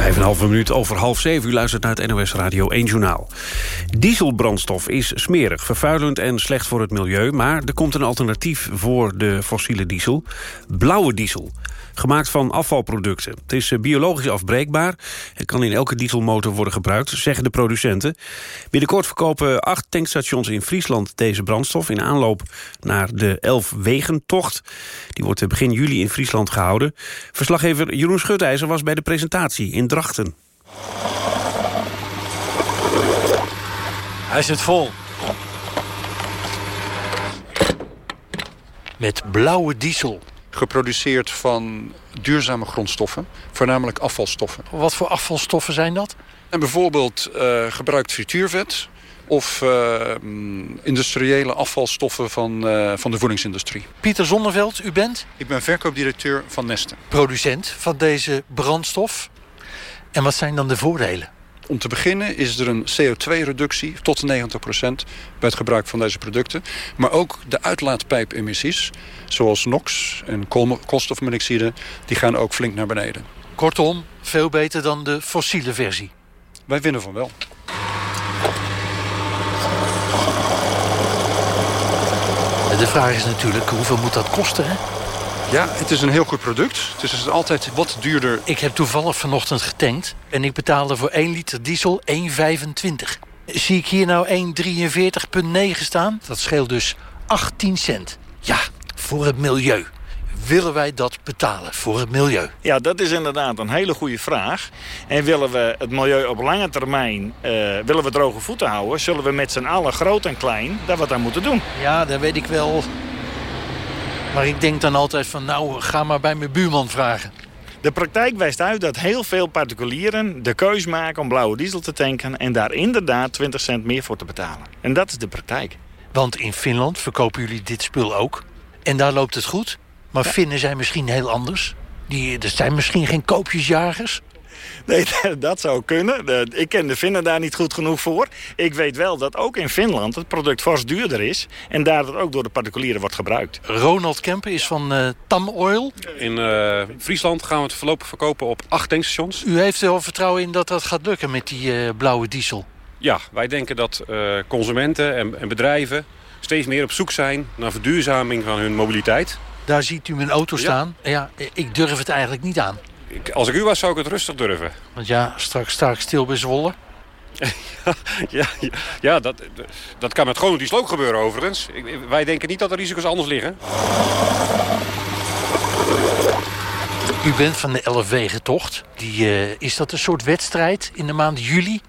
S2: Vijf en een halve minuut over half zeven. U luistert naar het NOS Radio 1 Journaal. Dieselbrandstof is smerig, vervuilend en slecht voor het milieu... maar er komt een alternatief voor de fossiele diesel. Blauwe diesel. Gemaakt van afvalproducten. Het is biologisch afbreekbaar en kan in elke dieselmotor worden gebruikt, zeggen de producenten. Binnenkort verkopen acht tankstations in Friesland deze brandstof... in aanloop naar de Elfwegentocht. Die wordt begin juli in Friesland gehouden. Verslaggever Jeroen Schutijzer was bij de presentatie in Drachten.
S40: Hij zit vol. Met blauwe diesel.
S14: Geproduceerd van duurzame grondstoffen, voornamelijk afvalstoffen.
S40: Wat voor afvalstoffen zijn dat?
S14: En bijvoorbeeld uh, gebruikt frituurvet of uh, industriële afvalstoffen van, uh, van de voedingsindustrie.
S40: Pieter Zonneveld, u bent?
S14: Ik ben verkoopdirecteur van Neste.
S40: Producent van deze brandstof. En wat zijn dan de voordelen?
S14: Om te beginnen is er een CO2-reductie tot 90% bij het gebruik van deze producten. Maar ook de uitlaatpijpemissies, zoals NOx en koolstofmonoxide, die gaan ook flink naar beneden.
S40: Kortom, veel beter dan de fossiele versie.
S14: Wij winnen van wel.
S40: De vraag is natuurlijk, hoeveel moet dat kosten, hè?
S14: Ja, het is een heel goed product. Het is dus altijd wat duurder.
S40: Ik heb toevallig vanochtend getankt en ik betaalde voor 1 liter diesel 1,25. Zie ik hier nou 1,43,9 staan? Dat scheelt dus 18 cent. Ja, voor het milieu. Willen wij dat betalen voor het milieu?
S41: Ja, dat is inderdaad een hele goede vraag. En willen we het milieu op lange termijn eh, willen we droge voeten houden... zullen we met z'n allen, groot en klein, daar wat aan moeten doen.
S40: Ja, dat weet ik wel. Maar ik denk dan altijd van, nou, ga maar bij mijn buurman vragen.
S41: De praktijk wijst uit dat heel veel particulieren de keus maken om blauwe diesel te tanken... en daar inderdaad 20 cent meer voor te betalen. En dat is de praktijk.
S40: Want in Finland verkopen jullie dit spul ook. En daar loopt het goed. Maar Finnen zijn misschien heel anders. Die, er zijn misschien geen koopjesjagers. <laughs>
S41: Nee, <laughs> dat zou kunnen. Ik ken de Finnen daar niet goed genoeg voor. Ik weet wel dat ook in Finland het product fors duurder is... en daar dat ook door de particulieren wordt gebruikt.
S40: Ronald Kempen is van eh Tam Oil.
S42: In eh, Friesland gaan we het voorlopig verkopen op acht tankstations.
S40: U heeft er wel vertrouwen in dat dat gaat lukken met die eh, blauwe diesel.
S42: Ja, wij denken dat eh, consumenten en, en bedrijven steeds meer op zoek zijn naar verduurzaming van hun mobiliteit.
S40: Daar ziet u mijn auto staan. Ja, ik durf het eigenlijk niet aan.
S42: Ik, als ik u was, zou ik het rustig durven.
S40: Want ja, straks sta ik stil bij Zwolle. <laughs>
S42: Ja, ja, ja dat, dat kan met gewoon diesel ook gebeuren overigens. Ik- wij denken niet dat de risico's anders liggen.
S40: U bent van de 11 wegentocht. Die, eh, is dat een soort wedstrijd in de maand juli?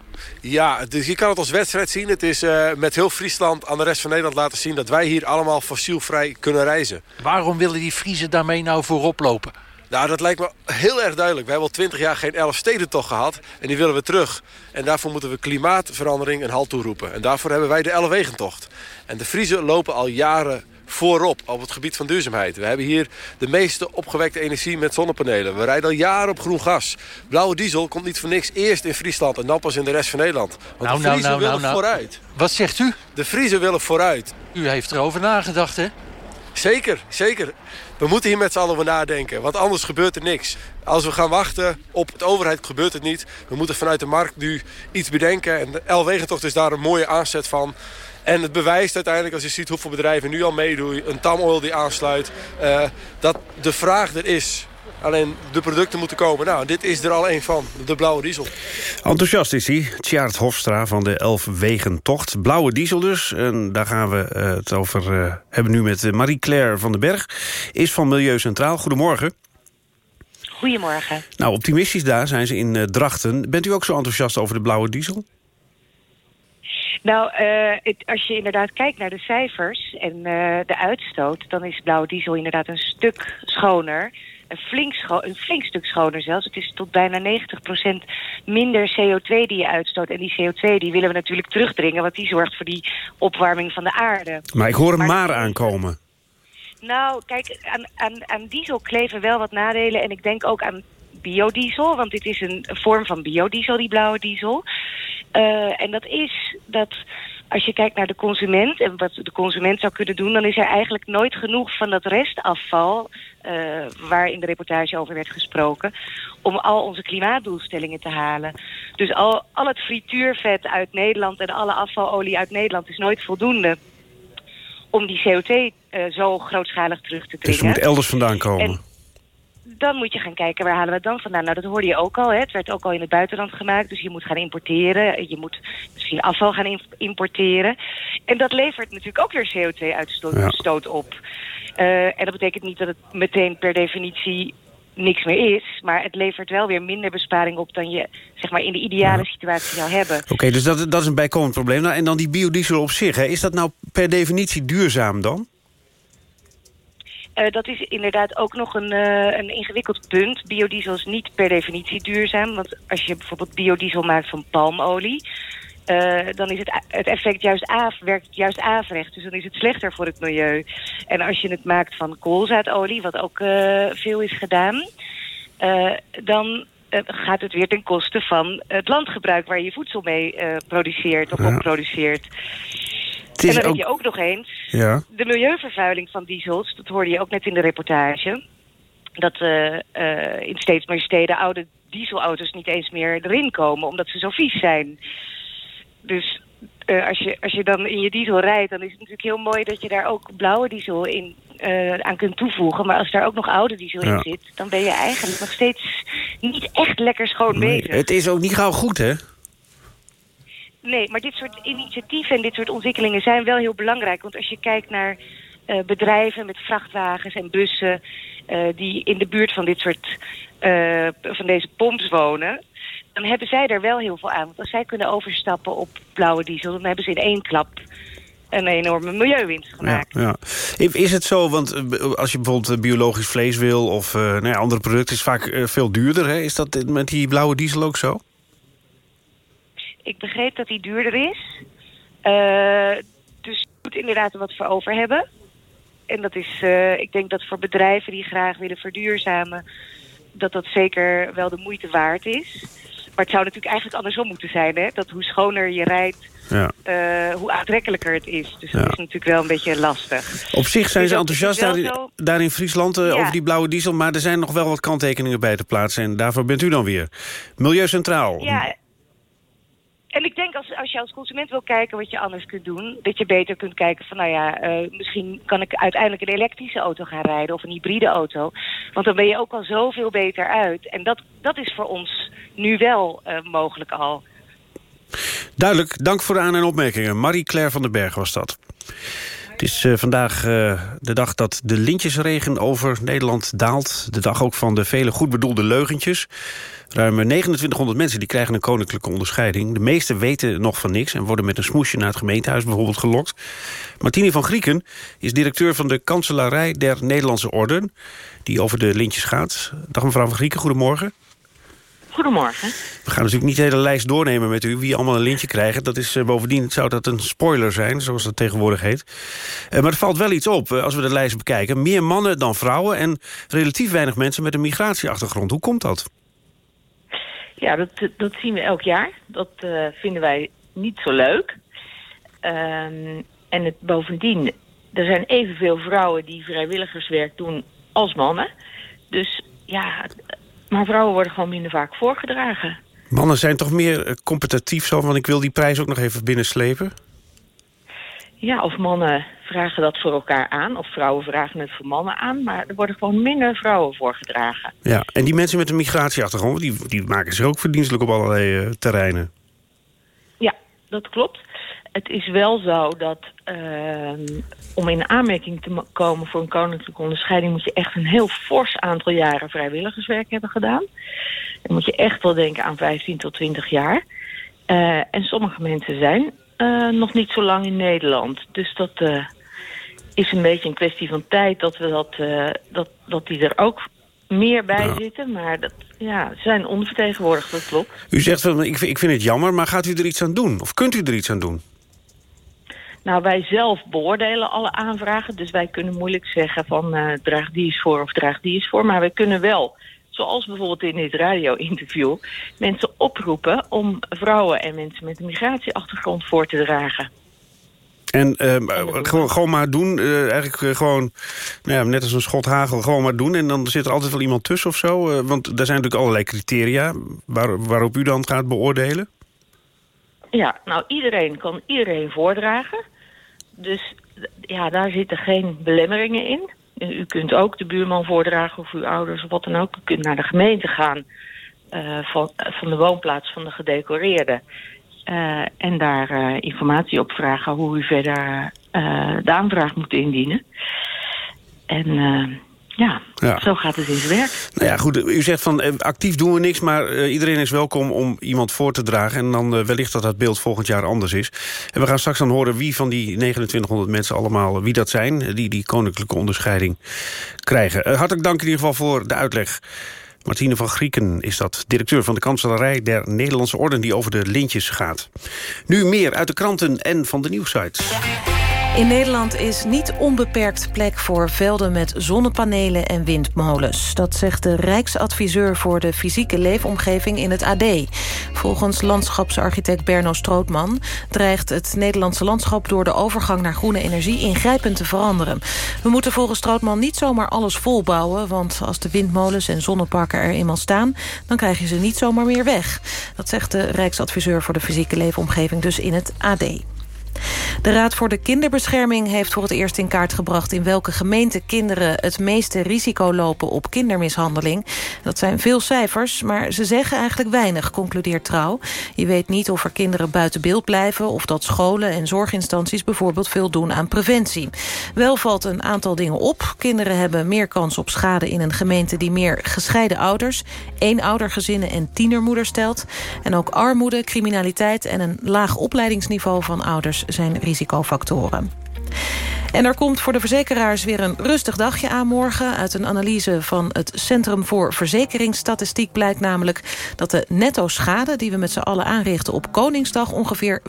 S43: Ja, dus je kan het als wedstrijd zien. Het is eh, met heel Friesland aan de rest van Nederland laten zien... dat wij hier allemaal fossielvrij kunnen reizen.
S40: Waarom willen die Friesen daarmee nou voorop lopen?
S43: Nou, dat lijkt me heel erg duidelijk. We hebben al twintig jaar geen elf stedentocht gehad. En die willen we terug. En daarvoor moeten we klimaatverandering een halt toeroepen. En daarvoor hebben wij de Elfwegentocht. En de Friesen lopen al jaren voorop op het gebied van duurzaamheid. We hebben hier de meeste opgewekte energie met zonnepanelen. We rijden al jaren op groen gas. Blauwe diesel komt niet voor niks eerst in Friesland en dan pas in de rest van Nederland. Want
S40: Nou,
S43: de
S40: nou,
S43: Friesen
S40: nou,
S43: willen
S40: nou, nou.
S43: vooruit.
S40: Wat zegt u?
S43: De Friesen willen vooruit.
S40: U heeft erover nagedacht, hè?
S43: Zeker, zeker. We moeten hier met z'n allen over nadenken, want anders gebeurt er niks. Als we gaan wachten op de overheid, gebeurt het niet. We moeten vanuit de markt nu iets bedenken. En de Elwegentocht is daar een mooie aanzet van. En het bewijst uiteindelijk, als je ziet hoeveel bedrijven nu al meedoen... een Tam Oil die aansluit, eh, dat de vraag er is. Alleen de producten moeten komen. Nou, dit is er al een van, de blauwe diesel.
S2: Enthousiast is hij, Tjaard Hofstra van de Elfwegentocht. Blauwe diesel dus, en daar gaan we eh, het over eh, hebben nu met eh, Marie-Claire van den Berg. Is van Milieu Centraal. Goedemorgen.
S44: Goedemorgen.
S2: Nou, optimistisch daar zijn ze in Drachten. Bent u ook zo enthousiast over de blauwe diesel?
S44: Nou, eh, het- als je inderdaad kijkt naar de cijfers en eh, de uitstoot... dan is blauwe diesel inderdaad een stuk schoner. Een flink, een flink stuk schoner zelfs. Het is tot bijna 90% minder CO2 die je uitstoot. En die CO2 die willen we natuurlijk terugdringen... want die zorgt voor die opwarming van de aarde.
S2: Maar ik hoor een maar aankomen.
S44: Nou, kijk, aan, aan, aan diesel kleven wel wat nadelen. En ik denk ook aan biodiesel. Want dit is een vorm van biodiesel, die blauwe diesel. Eh, en dat is dat als je kijkt naar de consument... en wat de consument zou kunnen doen... dan is er eigenlijk nooit genoeg van dat restafval... eh, waar in de reportage over werd gesproken... om al onze klimaatdoelstellingen te halen. Dus al, al het frituurvet uit Nederland... en alle afvalolie uit Nederland is nooit voldoende om die CO2 eh, zo grootschalig terug te
S2: Dus
S44: dringen.
S2: moet elders vandaan komen.
S44: En dan moet je gaan kijken, waar halen we het dan vandaan? Nou, dat hoorde je ook al. Hè? Het werd ook al in het buitenland gemaakt. Dus je moet gaan importeren. Je moet misschien afval gaan im- importeren. En dat levert natuurlijk ook weer CO2-uitstoot
S2: Ja.
S44: stoot op. Eh, en dat betekent niet dat het meteen per definitie niks meer is. Maar het levert wel weer minder besparing op dan je zeg maar, in de ideale situatie zou hebben.
S2: Oké, dus dat, dat is een bijkomend probleem. Nou, en dan die biodiesel op zich. Hè. Is dat nou per definitie duurzaam dan?
S44: Eh, dat is inderdaad ook nog een, eh, een ingewikkeld punt. Biodiesel is niet per definitie duurzaam. Want als je bijvoorbeeld biodiesel maakt van palmolie... eh, dan is het, het effect juist af, werkt juist averecht. Dus dan is het slechter voor het milieu. En als je het maakt van koolzaadolie, wat ook veel is gedaan... dan gaat het weer ten koste van het landgebruik... waar je voedsel mee produceert of
S2: Ja.
S44: op produceert. En dan
S2: ook-
S44: heb je ook nog eens
S2: Ja.
S44: de milieuvervuiling van diesels, dat hoorde je ook net in de reportage. Dat eh, eh, in steeds meer steden oude dieselauto's niet eens meer erin komen, omdat ze zo vies zijn. Dus eh, als, je, als je dan in je diesel rijdt, dan is het natuurlijk heel mooi dat je daar ook blauwe diesel in aan kunt toevoegen. Maar als daar ook nog oude diesel
S2: Ja.
S44: in zit, dan ben je eigenlijk nog steeds niet echt lekker schoon
S2: Nee,
S44: bezig.
S2: het is ook niet gauw goed, hè?
S44: Nee, maar dit soort initiatieven en dit soort ontwikkelingen zijn wel heel belangrijk. Want als je kijkt naar eh, bedrijven met vrachtwagens en bussen... eh, die in de buurt van dit soort eh, van deze pomps wonen... dan hebben zij er wel heel veel aan. Want als zij kunnen overstappen op blauwe diesel... dan hebben ze in één klap een enorme milieuwinst gemaakt.
S2: ja. Is het zo, want als je bijvoorbeeld biologisch vlees wil... of nou ja, andere producten, is het vaak veel duurder. Hè? Is dat met die blauwe diesel ook zo?
S44: Ik begreep dat die duurder is. Eh, dus je moet inderdaad er wat voor over hebben. En dat is, eh, ik denk dat voor bedrijven die graag willen verduurzamen... dat dat zeker wel de moeite waard is. Maar het zou natuurlijk eigenlijk andersom moeten zijn, hè? Dat hoe schoner je rijdt,
S2: Ja.
S44: eh, hoe aantrekkelijker het is. Dus dat is natuurlijk wel een beetje lastig.
S2: Op zich zijn
S44: Dus
S2: ze enthousiast daar, in-
S44: zo.
S2: daar in Friesland
S44: Ja.
S2: over die blauwe diesel... maar er zijn nog wel wat kanttekeningen bij te plaatsen. En daarvoor bent u dan weer. Milieu Centraal.
S44: Ja. En ik denk als, als je als consument wil kijken wat je anders kunt doen... dat je beter kunt kijken van, nou ja, eh, misschien kan ik uiteindelijk een elektrische auto gaan rijden... of een hybride auto. Want dan ben je ook al zoveel beter uit. En dat, dat is voor ons nu wel eh, mogelijk al.
S2: Duidelijk, dank voor de aan- en opmerkingen. Marie-Claire van den Berg was dat. Het is eh, vandaag eh, de dag dat de lintjesregen over Nederland daalt. De dag ook van de vele goed bedoelde leugentjes. Ruim 2900 mensen die krijgen een koninklijke onderscheiding. De meesten weten nog van niks en worden met een smoesje naar het gemeentehuis bijvoorbeeld gelokt. Martini van Grieken is directeur van de kanselarij der Nederlandse Orden... die over de lintjes gaat. Dag mevrouw van Grieken, goedemorgen.
S45: Goedemorgen.
S2: We gaan natuurlijk niet de hele lijst doornemen met u... wie allemaal een lintje krijgen. Dat is, eh, bovendien zou dat een spoiler zijn, zoals dat tegenwoordig heet. Eh, maar er valt wel iets op eh, als we de lijst bekijken. Meer mannen dan vrouwen en relatief weinig mensen met een migratieachtergrond. Hoe komt dat?
S45: Ja, dat, dat zien we elk jaar. Dat vinden wij niet zo leuk. Ehm, en het, bovendien, er zijn evenveel vrouwen die vrijwilligerswerk doen als mannen. Dus ja, maar vrouwen worden gewoon minder vaak voorgedragen.
S2: Mannen zijn toch meer eh, competitief zo... want ik wil die prijs ook nog even binnenslepen?
S45: Ja, of mannen vragen dat voor elkaar aan, of vrouwen vragen het voor mannen aan. Maar er worden gewoon minder vrouwen voorgedragen.
S2: Ja, en die mensen met een migratieachtergrond... die, die maken zich ook verdienstelijk op allerlei eh, terreinen.
S45: Ja, dat klopt. Het is wel zo dat ehm, om in aanmerking te komen voor een koninklijke onderscheiding... moet je echt een heel fors aantal jaren vrijwilligerswerk hebben gedaan. Dan moet je echt wel denken aan 15 tot 20 jaar. Eh, en sommige mensen zijn eh, nog niet zo lang in Nederland. Dus dat eh, is een beetje een kwestie van tijd dat, we dat, dat, dat die er ook meer bij zitten. Maar dat, ja, ze zijn ondervertegenwoordigd, dat klopt.
S2: U zegt, van, ik, ik vind het jammer, maar gaat u er iets aan doen? Of kunt u er iets aan doen?
S45: Nou, wij zelf beoordelen alle aanvragen. Dus wij kunnen moeilijk zeggen van eh draag die is voor of draag die is voor. Maar we kunnen wel, zoals bijvoorbeeld in dit radio-interview... mensen oproepen om vrouwen en mensen met een migratieachtergrond voor te dragen.
S2: En eh, gewoon, gewoon maar doen, eh, eigenlijk gewoon, nou ja, net als een schot hagel, gewoon maar doen. En dan zit er altijd wel iemand tussen of zo. want er zijn natuurlijk allerlei criteria waar, waarop u dan gaat beoordelen.
S45: Ja, nou iedereen kan iedereen voordragen. Dus ja, daar zitten geen belemmeringen in. U kunt ook de buurman voordragen of uw ouders of wat dan ook. U kunt naar de gemeente gaan eh, van, van de woonplaats van de gedecoreerde. eh, en daar eh, informatie op vragen hoe u verder de aanvraag moet indienen. En ja,
S2: Ja.
S45: zo gaat het in zijn werk.
S2: Nou ja, goed, u zegt van eh, actief doen we niks... maar eh, iedereen is welkom om iemand voor te dragen... en dan eh, wellicht dat dat beeld volgend jaar anders is. En we gaan straks dan horen wie van die 2900 mensen allemaal... wie dat zijn, die die koninklijke onderscheiding krijgen. Hartelijk dank in ieder geval voor de uitleg. Martine van Grieken is dat, directeur van de kanselarij der Nederlandse Orden... die over de lintjes gaat. Nu meer uit de kranten en van de nieuwsites.
S4: In Nederland is niet onbeperkt plek voor velden met zonnepanelen en windmolens. Dat zegt de Rijksadviseur voor de fysieke leefomgeving in het AD. Volgens landschapsarchitect Berno Strootman dreigt het Nederlandse landschap door de overgang naar groene energie ingrijpend te veranderen. We moeten volgens Strootman niet zomaar alles volbouwen, want als de windmolens en zonneparken er eenmaal staan, dan krijg je ze niet zomaar meer weg. Dat zegt de Rijksadviseur voor de fysieke leefomgeving dus in het AD. De Raad voor de Kinderbescherming heeft voor het eerst in kaart gebracht... in welke gemeente kinderen het meeste risico lopen op kindermishandeling. Dat zijn veel cijfers, maar ze zeggen eigenlijk weinig, concludeert Trouw. Je weet niet of er kinderen buiten beeld blijven... of dat scholen en zorginstanties bijvoorbeeld veel doen aan preventie. Wel valt een aantal dingen op. Kinderen hebben meer kans op schade in een gemeente... die meer gescheiden ouders, eenoudergezinnen en tienermoeders stelt. En ook armoede, criminaliteit en een laag opleidingsniveau van ouders zijn risicofactoren. En er komt voor de verzekeraars weer een rustig dagje aan morgen. Uit een analyse van het Centrum voor Verzekeringsstatistiek blijkt namelijk dat de netto schade die we met z'n allen aanrichten op Koningsdag ongeveer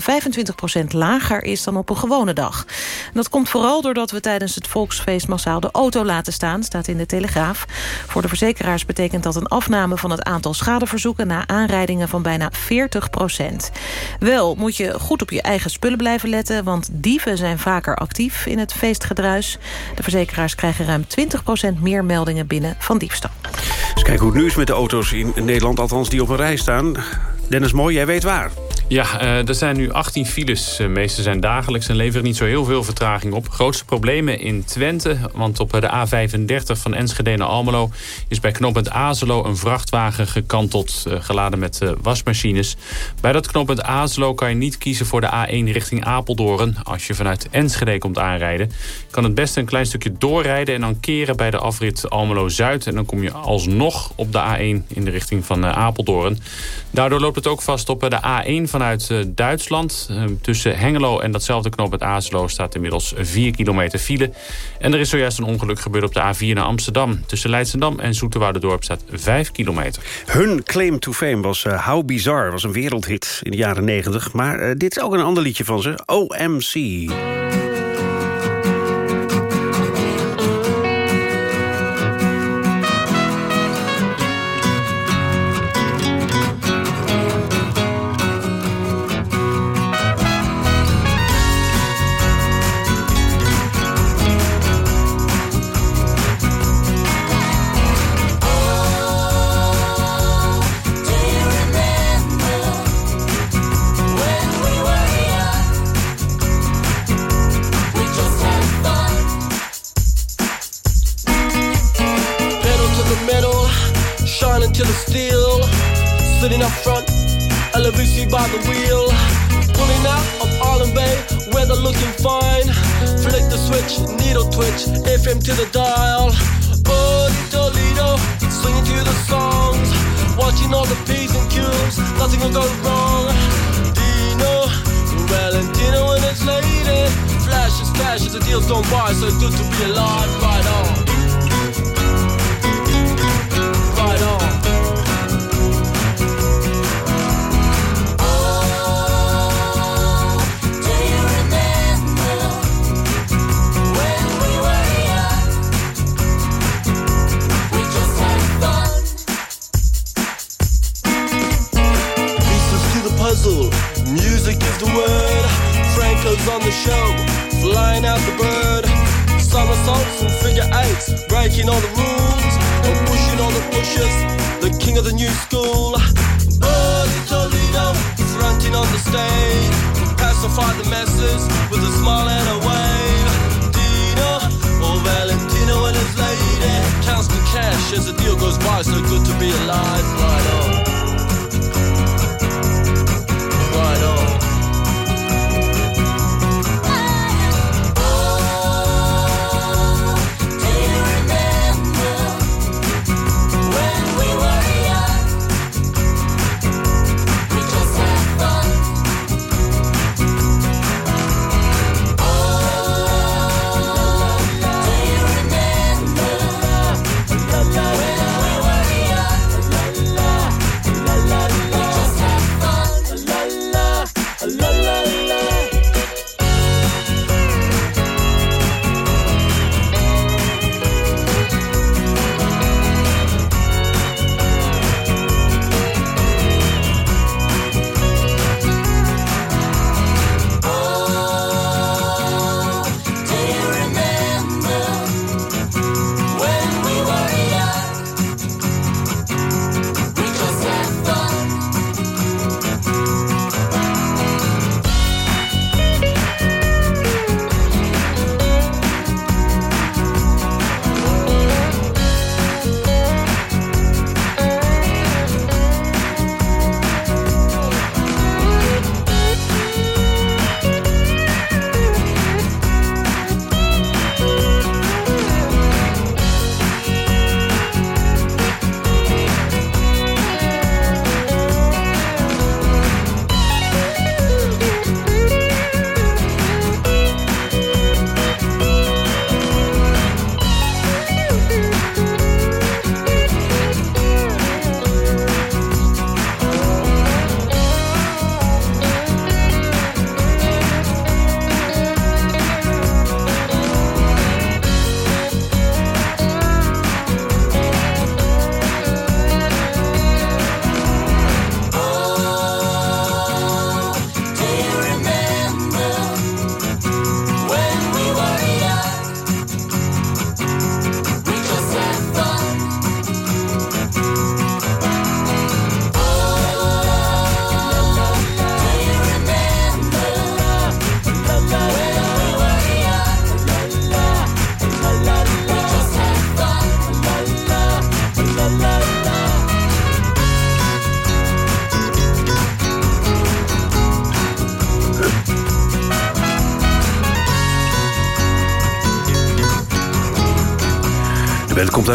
S4: 25% lager is dan op een gewone dag. Dat komt vooral doordat we tijdens het volksfeest massaal de auto laten staan, staat in de Telegraaf. Voor de verzekeraars betekent dat een afname van het aantal schadeverzoeken na aanrijdingen van bijna 40% Wel moet je goed op je eigen spullen blijven letten, want dieven zijn vaker actief in het feestgedruis. De verzekeraars krijgen ruim 20% meer meldingen binnen van diefstal.
S2: Kijk hoe het nu is met de auto's in Nederland, althans die op een rij staan. Dennis Mooi, jij weet waar.
S5: Ja, uh, er zijn nu 18 files. De eh, meeste zijn dagelijks en leveren niet zo heel veel vertraging op. Grootste problemen in Twente, want op de A35 van Enschede naar Almelo... is bij knooppunt Azelo een vrachtwagen gekanteld, geladen met wasmachines. Bij dat knooppunt Azelo kan je niet kiezen voor de A1 richting Apeldoorn... als je vanuit Enschede komt aanrijden. Kan het beste een klein stukje doorrijden en dan keren bij de afrit Almelo-Zuid... en dan kom je alsnog op de A1 in de richting van Apeldoorn. Daardoor loopt het ook vast op de A1 vanuit uh, Duitsland. Uh, tussen Hengelo en datzelfde knooppunt Azelo staat inmiddels 4 kilometer file. En er is zojuist een ongeluk gebeurd op de A4 naar Amsterdam. Tussen Leidschendam en Zoeterwoudendorp staat 5 kilometer.
S2: Hun claim to fame was uh, How Bizarre, was een wereldhit in de jaren 90. Maar dit is ook een ander liedje van ze, OMC.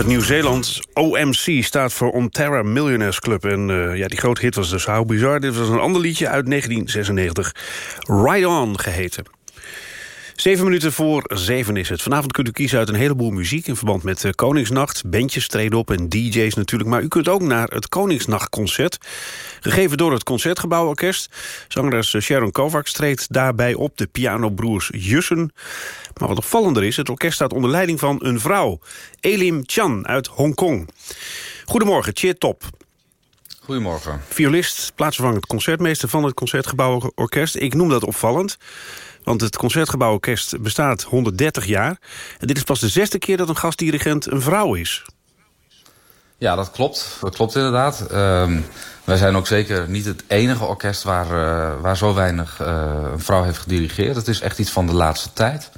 S2: Nieuw-Zeeland. OMC staat voor Ontario Millionaires Club. En uh, ja, die grote hit was dus How Bizarre. Dit was een ander liedje uit 1996. Ride On geheten. Zeven minuten voor zeven is het. Vanavond kunt u kiezen uit een heleboel muziek... in verband met uh, Koningsnacht. Bandjes treden op en DJ's natuurlijk. Maar u kunt ook naar het Koningsnachtconcert. Gegeven door het Concertgebouworkest. Zangeres Sharon Kovacs treedt daarbij op. De pianobroers Jussen. Maar wat opvallender is, het orkest staat onder leiding van een vrouw. Elim Chan uit Hongkong. Goedemorgen, Cheer Top.
S46: Goedemorgen.
S2: Violist, plaatsvervangend concertmeester van het Concertgebouworkest. Ik noem dat opvallend. Want het Concertgebouworkest bestaat 130 jaar. En dit is pas de zesde keer dat een gastdirigent een vrouw is.
S46: Ja, dat klopt. Dat klopt inderdaad. Uh, wij zijn ook zeker niet het enige orkest waar, uh, waar zo weinig uh, een vrouw heeft gedirigeerd. Het is echt iets van de laatste tijd.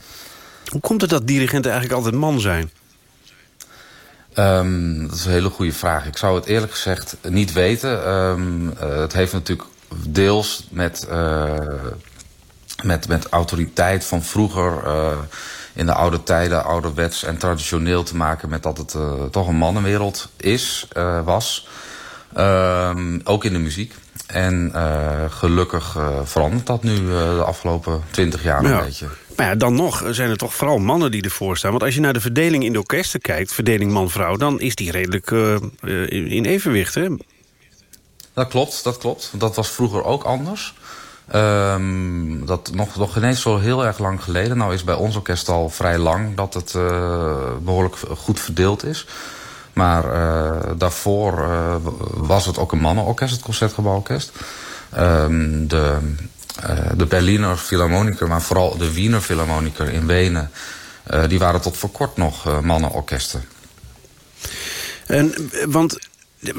S2: Hoe komt het dat dirigenten eigenlijk altijd man zijn?
S46: Um, dat is een hele goede vraag. Ik zou het eerlijk gezegd niet weten. Um, uh, het heeft natuurlijk deels met, met, met autoriteit van vroeger... Uh, in de oude tijden, ouderwets en traditioneel te maken... met dat het toch een mannenwereld is, was. Um, ook in de muziek. En gelukkig verandert dat nu de afgelopen twintig jaar
S2: ja.
S46: een beetje.
S2: Maar ja, dan nog zijn het toch vooral mannen die ervoor staan. Want als je naar de verdeling in de orkesten kijkt... verdeling man-vrouw, dan is die redelijk in evenwicht, hè?
S46: Dat klopt, dat klopt. Dat was vroeger ook anders. Um, dat nog, nog geen eens zo heel erg lang geleden. Nou is bij ons orkest al vrij lang dat het uh, behoorlijk goed verdeeld is. Maar uh, daarvoor uh, was het ook een mannenorkest, het Concertgebouworkest. Um, de, de Berliner Philharmoniker, maar vooral de Wiener Philharmoniker in Wenen... Die waren tot voor kort nog mannenorkesten.
S2: En, want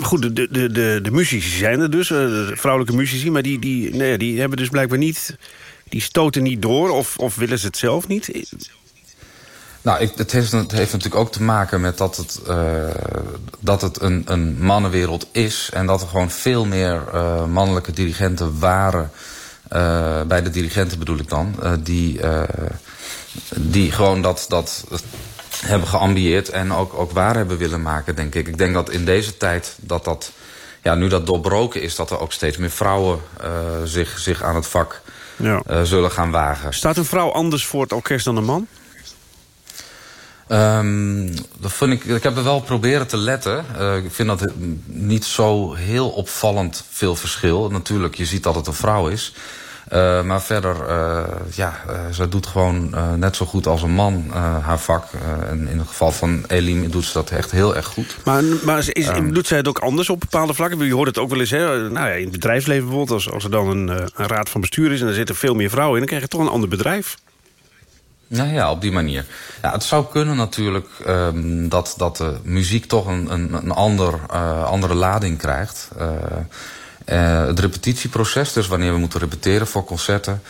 S2: goed, de, de, de, de muzici zijn er dus, de vrouwelijke muzici... maar die, die, nee, die hebben dus blijkbaar niet... die stoten niet door of, of willen ze het zelf niet?
S46: Nou, ik, het, heeft, het heeft natuurlijk ook te maken met dat het, uh, dat het een, een mannenwereld is... en dat er gewoon veel meer uh, mannelijke dirigenten waren... Bij de dirigenten bedoel ik dan... die, die gewoon dat, dat hebben geambieerd en ook, ook waar hebben willen maken, denk ik. Ik denk dat in deze tijd dat dat... Ja, nu dat doorbroken is, dat er ook steeds meer vrouwen zich, zich aan het vak ja. zullen gaan wagen.
S2: Staat een vrouw anders voor het orkest dan een man?
S46: Um, dat vind ik, ik heb er wel proberen te letten. Uh, ik vind dat niet zo heel opvallend veel verschil. Natuurlijk, je ziet dat het een vrouw is. Uh, maar verder, uh, ja, ze doet gewoon net zo goed als een man haar vak. en in het geval van Elim doet ze dat echt heel erg goed.
S2: Maar, maar is, um, doet zij het ook anders op bepaalde vlakken? Je hoort het ook wel eens hè? Nou ja, in het bedrijfsleven bijvoorbeeld. Als, als er dan een, een raad van bestuur is en er zitten veel meer vrouwen in... dan krijg je toch een ander bedrijf.
S46: Nou ja, op die manier. Ja, het zou kunnen natuurlijk um, dat, dat de muziek toch een, een, een ander, uh, andere lading krijgt. Uh, uh, het repetitieproces, dus wanneer we moeten repeteren voor concerten...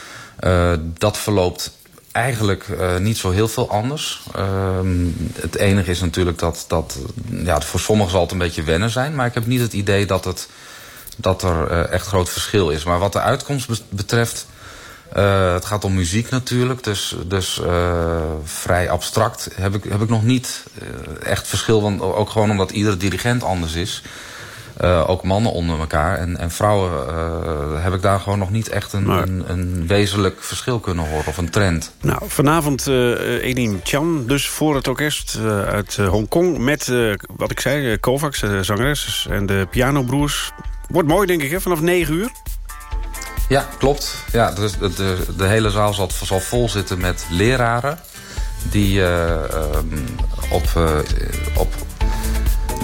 S46: dat verloopt eigenlijk niet zo heel veel anders. het enige is natuurlijk dat, dat ja, voor sommigen zal het een beetje wennen zijn... maar ik heb niet het idee dat, het, dat er echt groot verschil is. Maar wat de uitkomst betreft... Het gaat om muziek natuurlijk, dus, dus vrij abstract heb ik, heb ik nog niet echt verschil. Want ook gewoon omdat iedere dirigent anders is. Ook mannen onder elkaar en, en vrouwen heb ik daar gewoon nog niet echt een, maar... een, een, wezenlijk verschil kunnen horen of een trend.
S2: Nou, vanavond Elim Chan dus voor het orkest uit Hongkong met, wat ik zei, Kovacs, zangeres en de pianobroers. Wordt mooi denk ik hè, vanaf 9 uur.
S46: Ja, klopt. Ja, dus de, de, de hele zaal zal, zal vol zitten met leraren... die, uh, um, op, uh, op,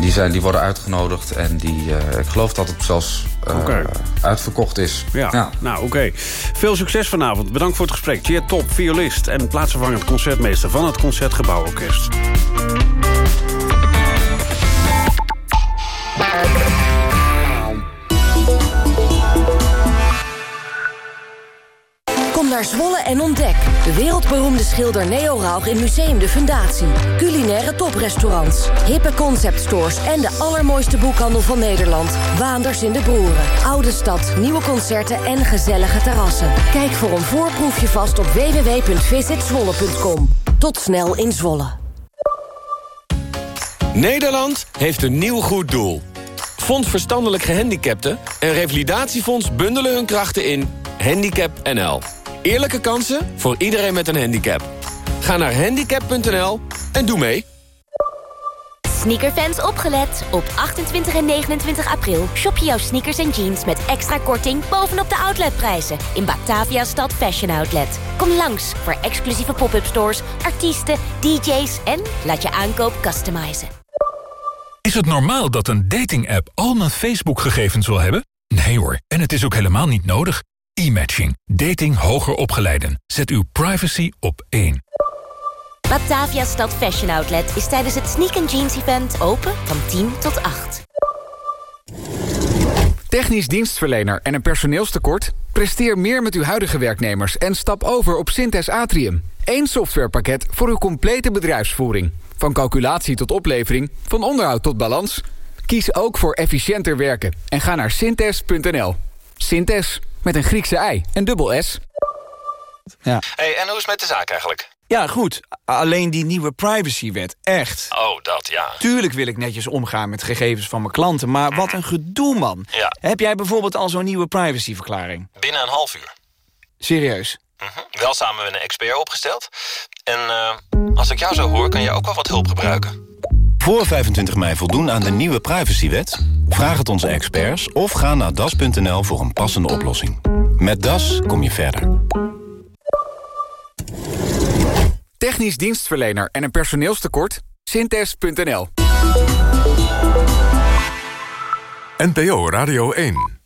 S46: die, zijn, die worden uitgenodigd en die, uh, ik geloof dat het zelfs okay. uitverkocht is.
S2: Ja, ja. nou oké. Okay. Veel succes vanavond. Bedankt voor het gesprek. Cheer Top, violist en plaatsvervangend concertmeester... van het Concertgebouworkest.
S47: Naar Zwolle en ontdek. De wereldberoemde schilder Neo Rauch in Museum de Fundatie. Culinaire toprestaurants, hippe conceptstores... en de allermooiste boekhandel van Nederland. Waanders in de Broeren. Oude stad, nieuwe concerten en gezellige terrassen. Kijk voor een voorproefje vast op www.visitzwolle.com. Tot snel in Zwolle.
S48: Nederland heeft een nieuw goed doel. Fonds Verstandelijk Gehandicapten en Revalidatiefonds bundelen hun krachten in Handicap NL. Eerlijke kansen voor iedereen met een handicap. Ga naar handicap.nl en doe mee.
S49: Sneakerfans opgelet. Op 28 en 29 april shop je jouw sneakers en jeans met extra korting bovenop de outletprijzen in Batavia Stad Fashion Outlet. Kom langs voor exclusieve pop-up stores, artiesten, DJ's en laat je aankoop customizen.
S1: Is het normaal dat een dating-app al mijn Facebook-gegevens wil hebben? Nee hoor, en het is ook helemaal niet nodig. E-matching. Dating hoger opgeleiden. Zet uw privacy op één.
S49: Batavia Stad Fashion Outlet is tijdens het Sneak Jeans Event open van 10 tot 8.
S50: Technisch dienstverlener en een personeelstekort? Presteer meer met uw huidige werknemers en stap over op Synthes Atrium. Eén softwarepakket voor uw complete bedrijfsvoering. Van calculatie tot oplevering, van onderhoud tot balans. Kies ook voor efficiënter werken en ga naar synthes.nl. Synthes, met een Griekse ei en dubbel S.
S36: Ja. Hey, en hoe is het met de zaak eigenlijk?
S50: Ja, goed. Alleen die nieuwe privacywet, echt.
S36: Oh, dat ja.
S50: Tuurlijk wil ik netjes omgaan met gegevens van mijn klanten... maar wat een gedoe, man.
S36: Ja.
S50: Heb jij bijvoorbeeld al zo'n nieuwe privacyverklaring?
S36: Binnen een half uur.
S50: Serieus?
S36: Mhm. Wel samen met een expert opgesteld. En uh, als ik jou zo hoor, kan je ook wel wat hulp gebruiken.
S51: Voor 25 mei voldoen aan de nieuwe privacywet? Vraag het onze experts of ga naar das.nl voor een passende oplossing. Met Das kom je verder.
S50: Technisch dienstverlener en een personeelstekort? Synthes.nl
S1: NPO Radio 1